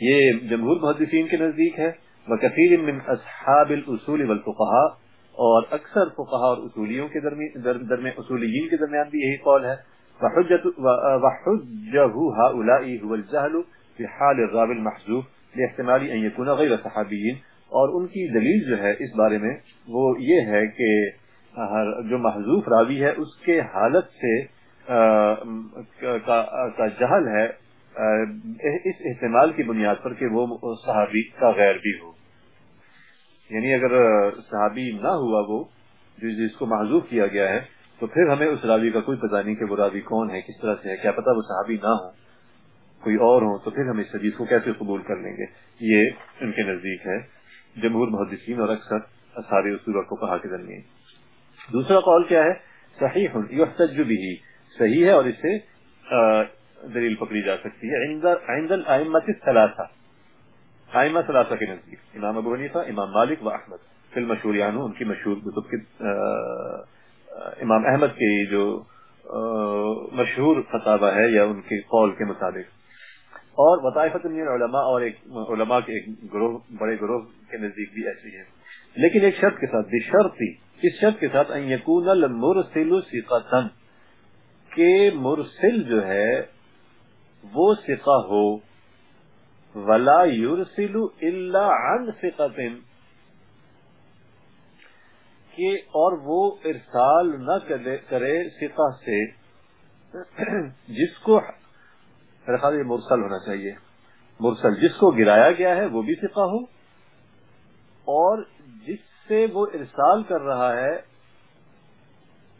یہ جمہور محدثین کے نزدیک ہے۔ وکثیر من اصحاب الاصول والفقهاء۔ اور اکثر فقہا اور اصولیوں کے درمیان درمی اصولیین کے درمیان بھی یہی قول ہے۔ وحجه هؤلاء هو الجهل في حال الراوي المحذوف لاحتمال ان يكون غير اور ان کی دلیل جو ہے اس بارے میں وہ یہ ہے کہ جو محذوف راوی ہے، اس کے حالت سے کا جہل ہے اس احتمال کی بنیاد پر کہ وہ صحابی کا غیر بھی ہو۔ یعنی اگر صحابی نہ ہوا وہ جس کو محضوف کیا گیا ہے تو پھر ہمیں اس راوی کا کوئی پتہ نہیں کہ وہ راوی کون ہے، کس طرح سے ہے، کیا پتا وہ صحابی نہ ہو کوئی اور ہو تو پھر ہم اس حدیث کو کیسے قبول کر لیں گے؟ یہ ان کے نزدیک ہے۔ جمہور محدثین اور اکثر سارے اصول کو کہا کے درمیان۔ دوسرا قول کیا ہے؟ صحیح یحتج بھی صحیح ہے اور اس سے دلیل پکڑی جا سکتی ہے۔ عند الائمت الثلاثہ۔ ائمہ ثلاثہ کے نزدیک۔ امام ابو حنیفہ، امام مالک و احمد۔ فی المشہور یعنی ان کی مشہور کتب کے امام احمد کی جو مشہور فتابہ ہے یا ان کے قول کے مطابق۔ اور وطائفت من علماء اور ایک علماء کے ایک گروہ، بڑے گروہ کے نزدیک بھی ایسی ہے لیکن ایک شرط کے ساتھ، بشرطی، اس شرط کے ساتھ ان یکون المرسل ثقتا، کہ مرسل جو ہے، وہ ثقہ ہو۔ ولا یورسل الا عن ثقت کہ اور وہ ارسال نہ کرے ثقہ سے جس کو خیال مرسل ہونا چاہیے۔ مرسل جس کو گرایا گیا ہے وہ بھی ثقہ ہو اور جس سے وہ ارسال کر رہا ہے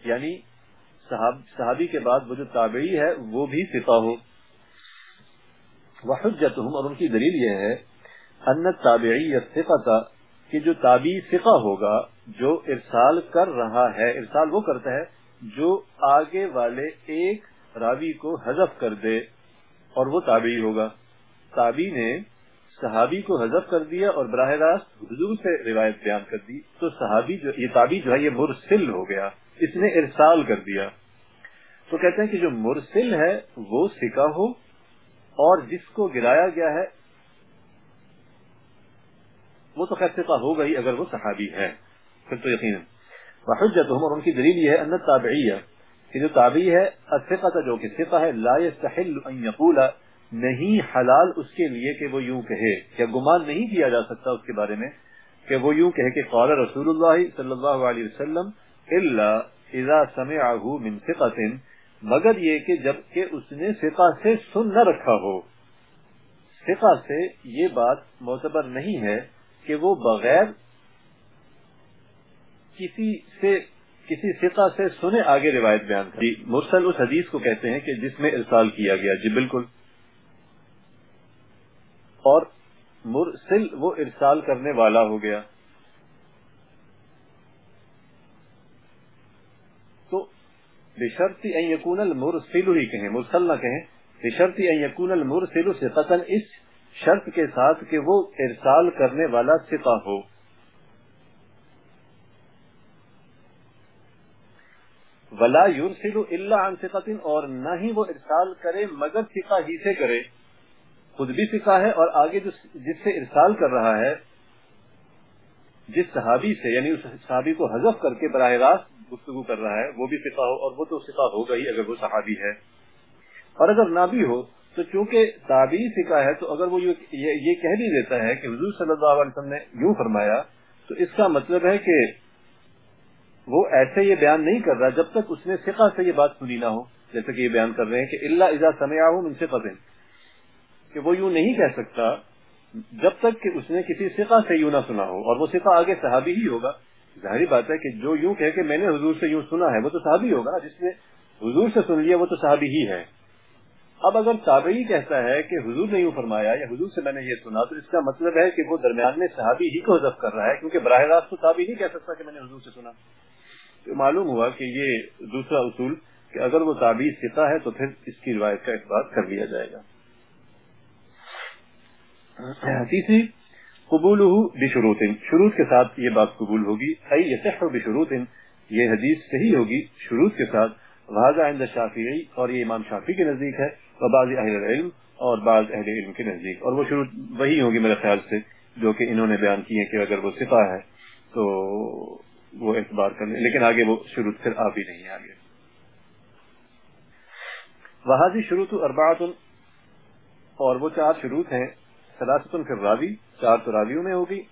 یعنی صحابی کے بعد وہ جو تابعی ہے وہ بھی ثقہ ہو۔ وحجتهم اور ان کی دلیل یہ ہے ان تابعی ثقہ کہ جو تابعی ثقہ ہوگا، جو ارسال کر رہا ہے، ارسال وہ کرتا ہے جو آگے والے ایک راوی کو حذف کر دے اور وہ تابعی ہوگا۔ تابعی نے صحابی کو حذف کر دیا اور براہ راست حضور سے روایت بیان کر دی۔ تو صحابی جو، یہ تابعی جو ہے، یہ مرسل ہو گیا۔ اس نے ارسال کر دیا۔ تو کہتے ہیں کہ جو مرسل ہے، وہ سکا ہو اور جس کو گرایا گیا ہے وہ تو خیر ثقہ ہوگا ہی اگر وہ صحابی ہے پھر تو یقیناً۔ وحجتهم اور ان کی دلیل یہ ہے ان التابعیہ، کہ جو تابعی ہے، الثقہ جو کہ ثقہ ہے، لا يستحل ان يقول نہیں حلال اس کے لیے کہ وہ یوں کہے کیا گمان نہیں کیا جا سکتا اس کے بارے میں کہ وہ یوں کہے کہ قال رسول اللہ صلی اللہ علیہ وسلم، الا اذا سمعه من ثقه مگر یہ کہ جبکہ اس نے فقہ سے سن نہ رکھا ہو۔ فقہ سے یہ بات معتبر نہیں ہے کہ وہ بغیر کسی سے کسی فقہ سے سنے آگے روایت بیان کری جی، مرسل اس حدیث کو کہتے ہیں کہ جس میں ارسال کیا گیا۔ جی بالکل۔ اور مرسل وہ ارسال کرنے والا ہو گیا۔ بشرطی ان یکون المرسل ہی کہیں، مرسل نہ کہیں، بشرطی ان یکون المرسل ثقتا اس شرط کے ساتھ کہ وہ ارسال کرنے والا ثقہ ہو۔ ولا یرسل الا عن ثقت اور نہ ہی وہ ارسال کرے مگر ثقہ ہی سے کرے۔ خود بھی ثقہ ہے اور آگے جس سے ارسال کر رہا ہے، جس صحابی سے یعنی اس صحابی کو حذف کر کے براہ راست گفتگو کر رہا ہے، وہ بھی فقہ ہو اور وہ تو فقہ ہوگا ہی اگر وہ صحابی ہے۔ اور اگر نہ بھی ہو تو چونکہ تابعی فقہ ہے، تو اگر وہ یہ کہہ بھی دیتا ہے کہ حضور صلی اللہ علیہ وسلم نے یوں فرمایا، تو اس کا مطلب ہے کہ وہ ایسے یہ بیان نہیں کر رہا جب تک اس نے فقہ سے یہ بات سنی نہ ہو۔ جیسے کہ یہ بیان کر رہے ہیں کہ اللہ اجا سمیا ہوں ان سے قطن کہ وہ یوں نہیں کہہ سکتا جب تک کہ اس نے کسی سکا سے یوں نہ سنا ہو۔ اور وہ سکا آگے صحابی ہی ہوگا۔ ظاہری بات ہے کہ جو یوں کہ میں نے حضور سے یوں سنا ہے، وہ تو صحابی ہوگا جس نے حضور سے سن لیا، وہ تو صحابی ہی ہے۔ اب اگر تابعی کہتا ہے کہ حضور نے یوں فرمایا یا حضور سے میں نے یہ سنا، تو اس کا مطلب ہے کہ وہ درمیان میں صحابی ہی کو حذف کر رہا ہے، کیونکہ براہ راست تو تابعی نہیں کہہ سکتا کہ میں نے حضور سے سنا۔ تو معلوم ہوا کہ یہ دوسرا اصول کہ اگر وہ تابعی ستا ہے تو پھر اس کی روایت کا اعتبار کر لیا جائے گا۔ تیسری قبول بشروط شروط کے ساتھ یہ بات قبول ہوگی۔ بشروط یہ حدیث صحیح ہوگی۔ شروط کے ساتھ واضح شافعی، اور یہ امام شافی کے نزدیک ہے۔ بعض اہل علم اور بعض اہل علم کے نزدیک۔ اور وہ شروط وہی ہوگی میرے خیال سے جو کہ انہوں نے بیان کیے کہ اگر وہ سپا ہے تو وہ اعتبار کر لیں۔ لیکن آگے وہ شروط پھر آپ ہی نہیں آگے۔ وہی شروط اربعت اور وہ چار شروط ہیں۔ سلاست پھر راوی چار تو راویوں میں ہوگی۔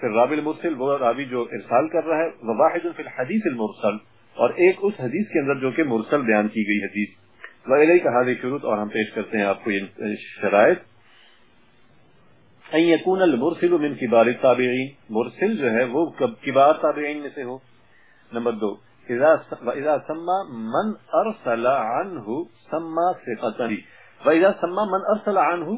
پھر رابل المرسل، وہ راوی جو ارسال کر رہا ہے۔ واحد فی الحدیث المرسل، اور ایک اس حدیث کے اندر جو کہ مرسل بیان کی گئی حدیث۔ وغیرہ کہا شروط اور ہم پیش کرتے ہیں آپ کو یہ شرائط۔ یکون المرسل من کبار تابعین مرسل جو ہے وہ کبار تابعین میں سے ہو۔ نمبر دو۔ اذا سما من ارسل عنہ سما ثقتن واذا سما من ارسل عنہ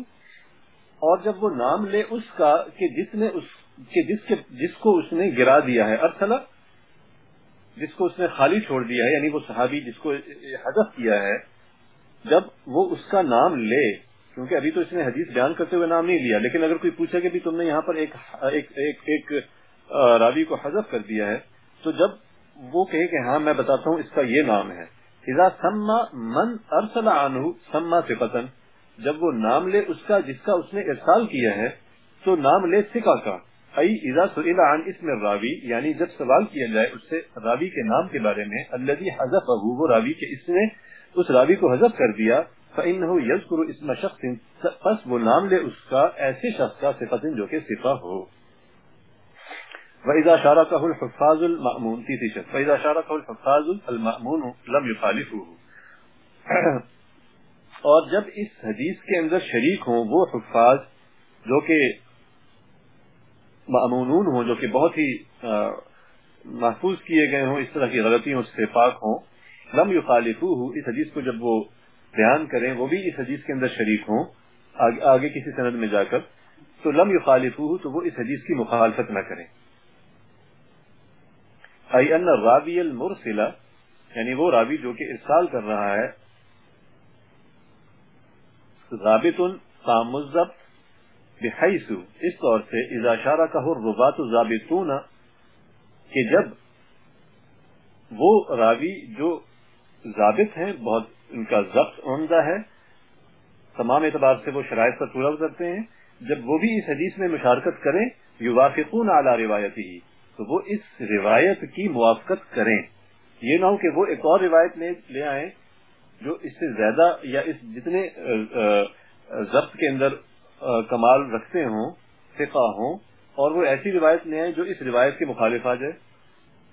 اور جب وہ نام لے اس کا کہ جس نے اس کہ جس کے جس کو اس نے گرا دیا ہے۔ ارسلہ جس کو اس نے خالی چھوڑ دیا ہے یعنی وہ صحابی جس کو حذف کیا ہے۔ جب وہ اس کا نام لے کیونکہ ابھی تو اس نے حدیث بیان کرتے ہوئے نام نہیں لیا لیکن اگر کوئی پوچھے کہ بھی تم نے یہاں پر ایک ایک, ایک, ایک راوی کو حذف کر دیا ہے تو جب وہ کہے کہ ہاں میں بتاتا ہوں اس کا یہ نام ہے سما من ارسل عنہ سما سے پتن جب وہ نام لے اس کا جس کا اس نے ارسال کیا ہے تو نام لے سکا کا عن اسم راوی یعنی جب سوال کیا جائے اس سے راوی کے نام کے بارے میں الذي حذفه وہ راوی کے اس نے اس راوی کو حذف کر دیا فانه يذكر اسم شخص، پس وہ نام لے اس کا ایسے شخص کا صفت جو کہ صفہ ہو۔ وَإِذَا شَارَكَهُ الْحُفَّاظُ الْمَأْمُونُ، تیسری شرط، وَإِذَا شَارَكَهُ الْحُفَّاظُ الْمَأْمُونُ لَمْ يُخَالِفُهُ۔ اور جب اس حدیث کے اندر شریک ہوں، وہ حفاظ جو کہ معمون ہوں، جو کہ بہت ہی محفوظ کیے گئے ہوں، اس طرح کی غلطیوں سے پاک ہوں لم یو اس حدیث کو جب وہ بیان کریں وہ بھی اس حدیث کے اندر شریک ہوں آگے, آگے کسی سند میں جا کر تو لم یو تو وہ اس حدیث کی مخالفت نہ کریں۔ ای ان راوی المرسلہ یعنی وہ راوی جو کہ ارسال کر رہا ہے ضابط مذہب بحیث اس طور سے اذا شارہ کا ربات ضابطون کہ جب وہ راوی جو ضابط ہیں، بہت ان کا ضبط عمدہ ہے۔ تمام اعتبار سے وہ شرائط پر پورا کرتے ہیں۔ جب وہ بھی اس حدیث میں مشارکت کریں، یوافقون اعلی روایت ہی تو وہ اس روایت کی موافقت کریں۔ یہ نہ ہو کہ وہ ایک اور روایت لے آئیں جو اس سے زیادہ یا اس جتنے ضبط کے اندر کمال رکھتے ہوں فقہ ہوں، اور وہ ایسی روایت لے آئے جو اس روایت کے مخالف آ جائے۔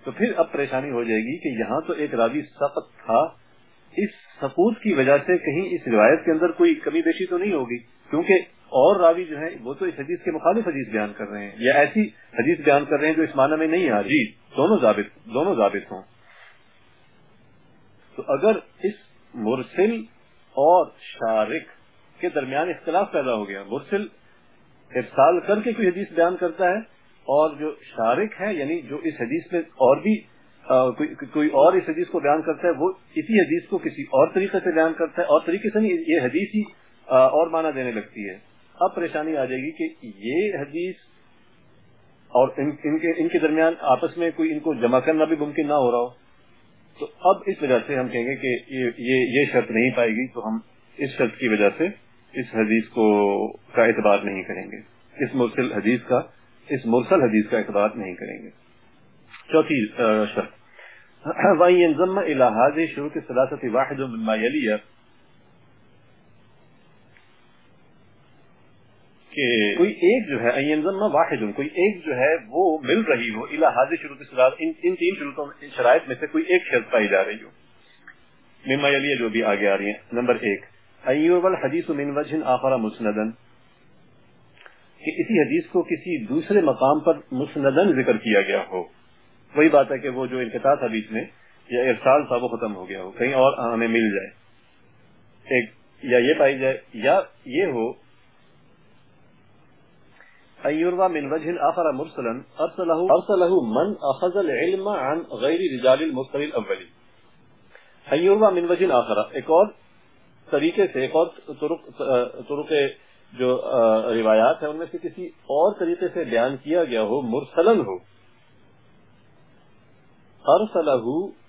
تو پھر اب پریشانی ہو جائے گی کہ یہاں تو ایک راوی سخت تھا۔ اس سپوت کی وجہ سے کہیں اس روایت کے اندر کوئی کمی بیشی تو نہیں ہوگی؟ کیونکہ اور راوی جو ہے وہ تو اس حدیث کے مخالف حدیث بیان کر رہے ہیں۔ یا ایسی حدیث بیان کر رہے ہیں جو اس معنی میں نہیں آ رہی۔ دونوں ضابط دونوں ضابط ہوں۔ تو اگر اس مرسل اور شارک کے درمیان اختلاف پیدا ہو گیا مرسل ارسال کر کے کوئی حدیث بیان کرتا ہے اور جو شارک ہے یعنی جو اس حدیث میں اور بھی کوئی اور اس حدیث کو بیان کرتا ہے وہ اسی حدیث کو کسی اور طریقے سے بیان کرتا ہے اور طریقے سے نہیں یہ حدیث ہی اور معنی دینے لگتی ہے۔ اب پریشانی آ جائے گی کہ یہ حدیث اور ان, ان, کے ان کے درمیان آپس میں کوئی ان کو جمع کرنا بھی ممکن نہ ہو رہا ہو۔ تو اب اس وجہ سے ہم کہیں گے کہ یہ یہ شرط نہیں پائے گی تو ہم اس شرط کی وجہ سے اس حدیث کو کا اعتبار نہیں کریں گے۔ اس مرسل حدیث کا اس مرسل حدیث کا اعتبار نہیں کریں گے۔ چوتھی شرط۔ وَيَنْزَمَّ إِلَى هَذِهِ شُرُوطِ الثَّلَاثَةِ وَاحِدٌ مِّمَّا يَلِيَ۔ کہ کوئی ایک جو ہے اینزم واحد کوئی ایک جو ہے وہ مل رہی ہو الى هذه شروط الثلاث ان, ان تین شروطوں شرائط میں سے کوئی ایک شرط پائی جا رہی ہو۔ مما یلی جو بھی آگے آ رہی ہیں۔ نمبر ایک ایوب الحدیث من وجہ آخر مسندن کہ اسی حدیث کو کسی دوسرے مقام پر مسندن ذکر کیا گیا ہو۔ وہی بات ہے کہ وہ جو انقطاع حدیث میں یا ارسال تھا وہ ختم ہو گیا ہو کہیں اور ہمیں مل جائے۔ ایک یا یہ پائی جائے یا یہ ہو ایوروا من وجہ آخر مرسلا ارسلہ من اخذ العلم عن غیر رجال المرسل الاولی ایوروا من وجہ آخر ایک اور طریقے سے ایک اور طرق, طرق جو روایات ہیں، ان میں سے کسی اور طریقے سے بیان کیا گیا ہو، مرسلن ہو۔ ارسلہ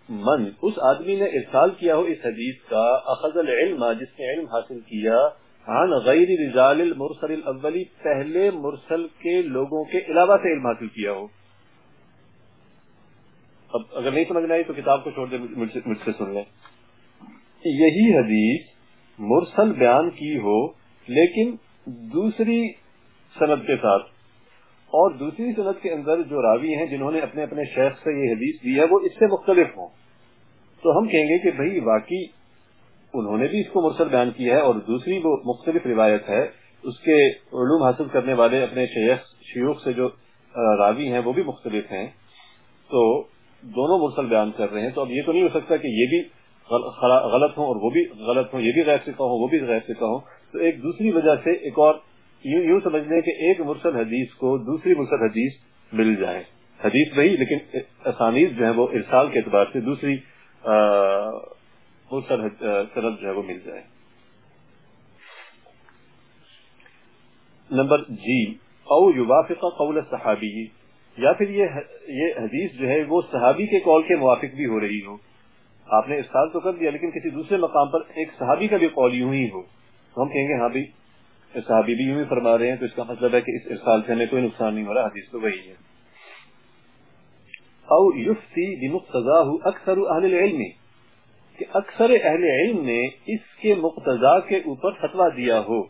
من، اس آدمی نے ارسال کیا ہو اس حدیث کا، اخذ العلم، جس نے علم حاصل کیا، عن غیر رجال المرسل الاولی، پہلے مرسل کے لوگوں کے علاوہ سے علم حاصل کیا ہو۔ اب اگر نہیں سمجھنا ہے تو کتاب کو چھوڑ دیں مجھ سے سن لیں۔ یہی حدیث مرسل بیان کی ہو، لیکن دوسری صنعت کے ساتھ اور دوسری صنعت کے اندر جو راوی ہیں جنہوں نے اپنے اپنے شیخ سے یہ حدیث دی ہے، وہ اس سے مختلف ہوں۔ تو ہم کہیں گے کہ بھائی واقعی انہوں نے بھی اس کو مرسل بیان کیا ہے اور دوسری وہ مختلف روایت ہے، اس کے علوم حاصل کرنے والے اپنے شیخ، شیوخ سے جو راوی ہیں، وہ بھی مختلف ہیں۔ تو دونوں مرسل بیان کر رہے ہیں۔ تو اب یہ تو نہیں ہو سکتا کہ یہ بھی غلط ہوں اور وہ بھی غلط ہوں، یہ بھی غیر سکا ہوں، وہ بھی غیر سکا ہوں۔ تو ایک دوسری وجہ سے ایک اور یوں یوں سمجھ لیں کہ ایک مرسل حدیث کو دوسری مرسل حدیث مل جائے۔ حدیث وہی لیکن اسانیز جو ہے وہ ارسال کے اعتبار سے دوسری مرسل سرد جو ہے وہ مل جائے۔ نمبر جی او یوافق قول صحابی، یا پھر یہ حدیث جو ہے وہ صحابی کے قول کے موافق بھی ہو رہی ہو۔ آپ نے ارسال تو کر دیا، لیکن کسی دوسرے مقام پر ایک صحابی کا بھی قول یوں ہی ہو۔ ہم کہیں گے ہاں بھی صحابی بھی یوں ہی فرما رہے ہیں، تو اس کا مطلب ہے کہ اس ارسال سے ہمیں کوئی نقصان نہیں ہو رہا، حدیث تو وہی ہے۔ او یفتی بمقتضاہ اکثر اہل العلم، کہ اکثر اہل علم نے اس کے مقتضا کے اوپر فتوا دیا ہو۔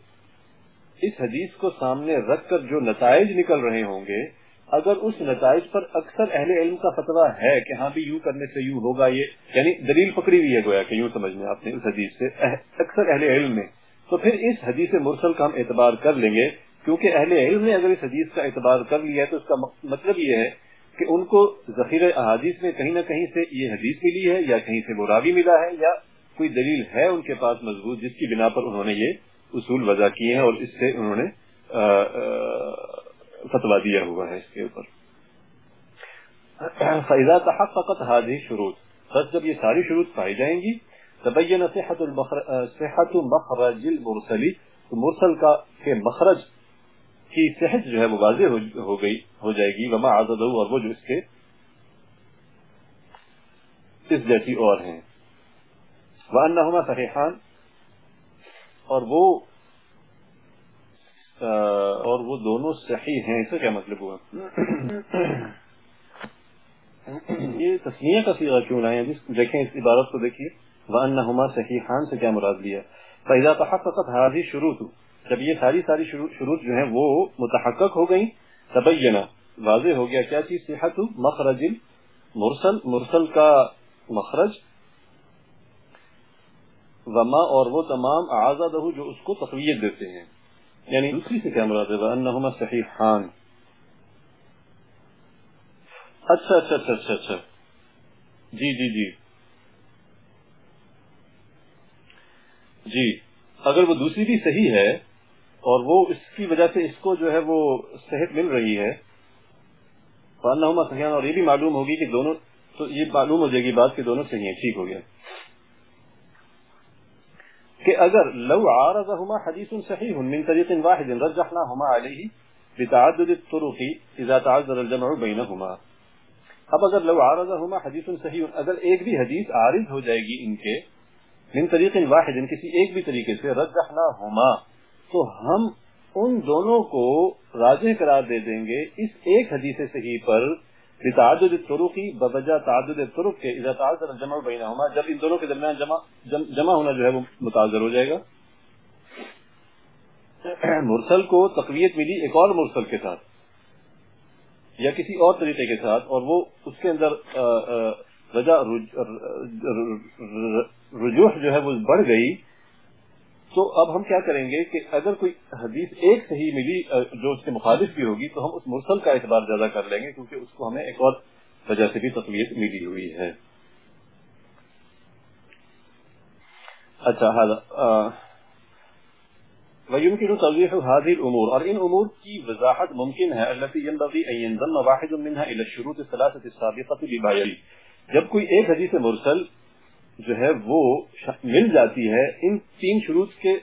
اس حدیث کو سامنے رکھ کر جو نتائج نکل رہے ہوں گے، اگر اس نتائج پر اکثر اہل علم کا فتوا ہے کہ ہاں بھی یوں کرنے سے یوں ہوگا یہ یعنی دلیل پکڑی ہوئی ہے گویا کہ یوں سمجھ میں آپ نے اس حدیث سے اکثر اہل علم میں تو پھر اس حدیث مرسل کا ہم اعتبار کر لیں گے، کیونکہ اہل علم نے اگر اس حدیث کا اعتبار کر لیا ہے تو اس کا مطلب یہ ہے کہ ان کو ذخیرہ احادیث میں کہیں نہ کہیں سے یہ حدیث ملی ہے یا کہیں سے وہ راوی ملا ہے یا کوئی دلیل ہے ان کے پاس مضبوط جس کی بنا پر انہوں نے یہ اصول وضع کیے ہیں اور اس سے انہوں نے فتوا دیا ہوا ہے اس کے اوپر۔ فیضا تحققت حاضی شروط بس جب یہ ساری شروط پائی جائیں گی تبین صحت صحت مخرج المرسلی. تو مرسل کا کے مخرج کی صحت جو ہے وہ واضح ہو گئی ہو جائے گی. وما عزد اور وہ جو اس کے اس جیسی اور ہیں. وَأَنَّهُمَا صحیحان، اور وہ اور وہ دونوں صحیح ہیں. اس کا کیا مطلب ہوا؟ یہ تسمیہ کا سیغہ کیوں لائے دیکھیں اس عبارت کو دیکھیے. وَأَنَّهُمَا صَحِيحَان، سے کیا مراد لیا فَإِذَا تَحَقَّقَتْ هَذِي شُرُوتُ جب یہ ساری ساری شروط جو ہیں وہ متحقق ہو گئیں تبینہ واضح ہو گیا کیا چیز؟ صحت مخرج مرسل مرسل کا مخرج، وما اور وہ تمام آزادہ جو اس کو تقویت دیتے ہیں۔ یعنی دوسری سے کیا مراد ہے؟ انہما صحیح خان اچھا اچھا اچھا اچھا اچھا۔ جی جی جی۔ جی اگر وہ دوسری بھی صحیح ہے اور وہ اس کی وجہ سے اس کو جو ہے وہ صحت مل رہی ہے انہما صحیح اور یہ بھی معلوم ہوگی کہ دونوں، تو یہ معلوم ہو جائے گی بات کہ دونوں صحیح ہیں، ٹھیک ہو گیا۔ کہ اگر لو عارضهما حديث صحيح من طريق واحد رجحناهما عليه بتعدد الطرق اذا تعذر الجمع بينهما اب اگر لو عارضهما حديث صحيح اگر ایک بھی حدیث عارض ہو جائے گی ان کے من طریق واحد یعنی کسی ایک بھی طریقے سے رجحناهما تو ہم ان دونوں کو راجح قرار دے دیں گے اس ایک حدیث صحیح پر، لتعدد الطرقی بوجہ تعدد الطرق کے اذا تعذر الجمع بینہما، جب ان دونوں کے درمیان جمع جمع ہونا جو ہے وہ متعذر ہو جائے گا۔ مرسل کو تقویت ملی ایک اور مرسل کے ساتھ، یا کسی اور طریقے کے ساتھ، اور وہ اس کے اندر وجہ رجوح جو ہے وہ بڑھ گئی۔ تو اب ہم کیا کریں گے کہ اگر کوئی حدیث ایک صحیح ملی جو اس کے مخالف بھی ہوگی، تو ہم اس مرسل کا اعتبار زیادہ کر لیں گے، کیونکہ اس کو ہمیں ایک اور وجہ سے بھی تقویت ملی ہوئی ہے۔ اچھا ہاں، ويمكن توضيح هذه الأمور۔ اور ان امور کی وضاحت ممکن ہے۔ التي ينبغي ان ينضم واحد منها الى الشروط الثلاثه السابقه لبيان جب کوئی ایک حدیث مرسل جو ہے وہ مل جاتی ہے ان تین شروط کے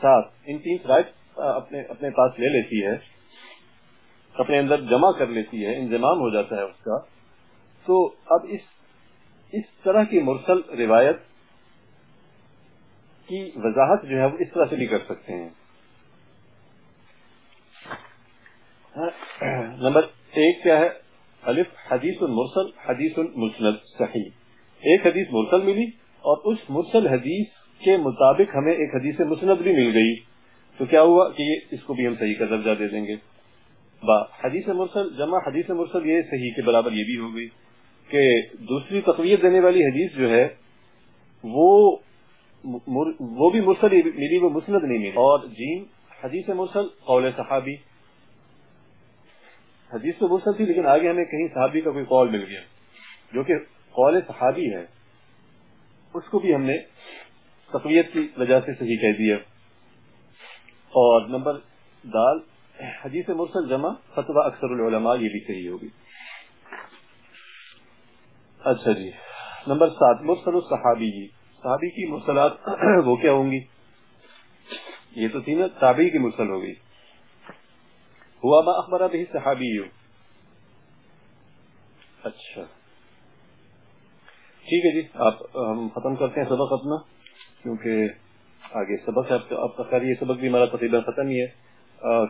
ساتھ، ان تین شرائط اپنے اپنے پاس لے لیتی ہے، اپنے اندر جمع کر لیتی ہے، انضمام ہو جاتا ہے اس کا۔ تو اب اس اس طرح کی مرسل روایت کی وضاحت جو ہے وہ اس طرح سے بھی کر سکتے ہیں۔ ہاں، نمبر ایک کیا ہے؟ الف حدیث المرسل حدیث المسند صحیح۔ ایک حدیث مرسل ملی اور اس مرسل حدیث کے مطابق ہمیں ایک حدیث مسند بھی مل گئی۔ تو کیا ہوا کہ اس کو بھی ہم صحیح کا درجہ دے دیں گے؟ با، حدیث مرسل، جمع حدیث مرسل یہ صحیح کے برابر یہ بھی ہو گئی کہ دوسری تقویت دینے والی حدیث جو ہے، وہ وہ بھی مرسل ملی، وہ مسند نہیں ملی۔ اور جین حدیث مرسل، قول صحابی۔ حدیث تو مرسل تھی، لیکن آگے ہمیں کہیں صحابی کا کوئی قول مل گیا۔ جو کہ قول صحابی ہے، اس کو بھی ہم نے تقویت کی وجہ سے صحیح کہہ دیا۔ اور نمبر دال، حدیث مرسل جمع، فتویٰ اکثر العلماء، یہ بھی صحیح ہوگی۔ اچھا جی نمبر سات، مرسل الصحابی۔ جی صحابی کی مرسلات وہ کیا ہوں گی؟ یہ تو تھی نا تابعی کی مرسل ہوگی۔ ہوا ما اخبر بھی صحابی۔ اچھا۔ ٹھیک ہے جی آپ، ہم ختم کرتے ہیں سبق اپنا، کیونکہ آگے سبق ہے، آپ کا خیر، یہ سبق بھی ہمارا تقریباً ختم ہی ہے۔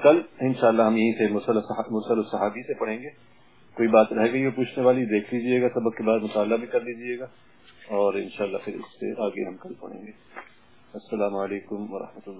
کل انشاءاللہ ہم یہیں سے مرسل الصحابی سے پڑھیں گے۔ کوئی بات رہ گئی ہو پوچھنے والی، دیکھ لیجیے گا، سبق کے بعد مطالعہ بھی کر لیجیے گا۔ اور انشاءاللہ پھر اس سے آگے ہم کل پڑھیں گے۔ السلام علیکم ورحمۃ اللہ۔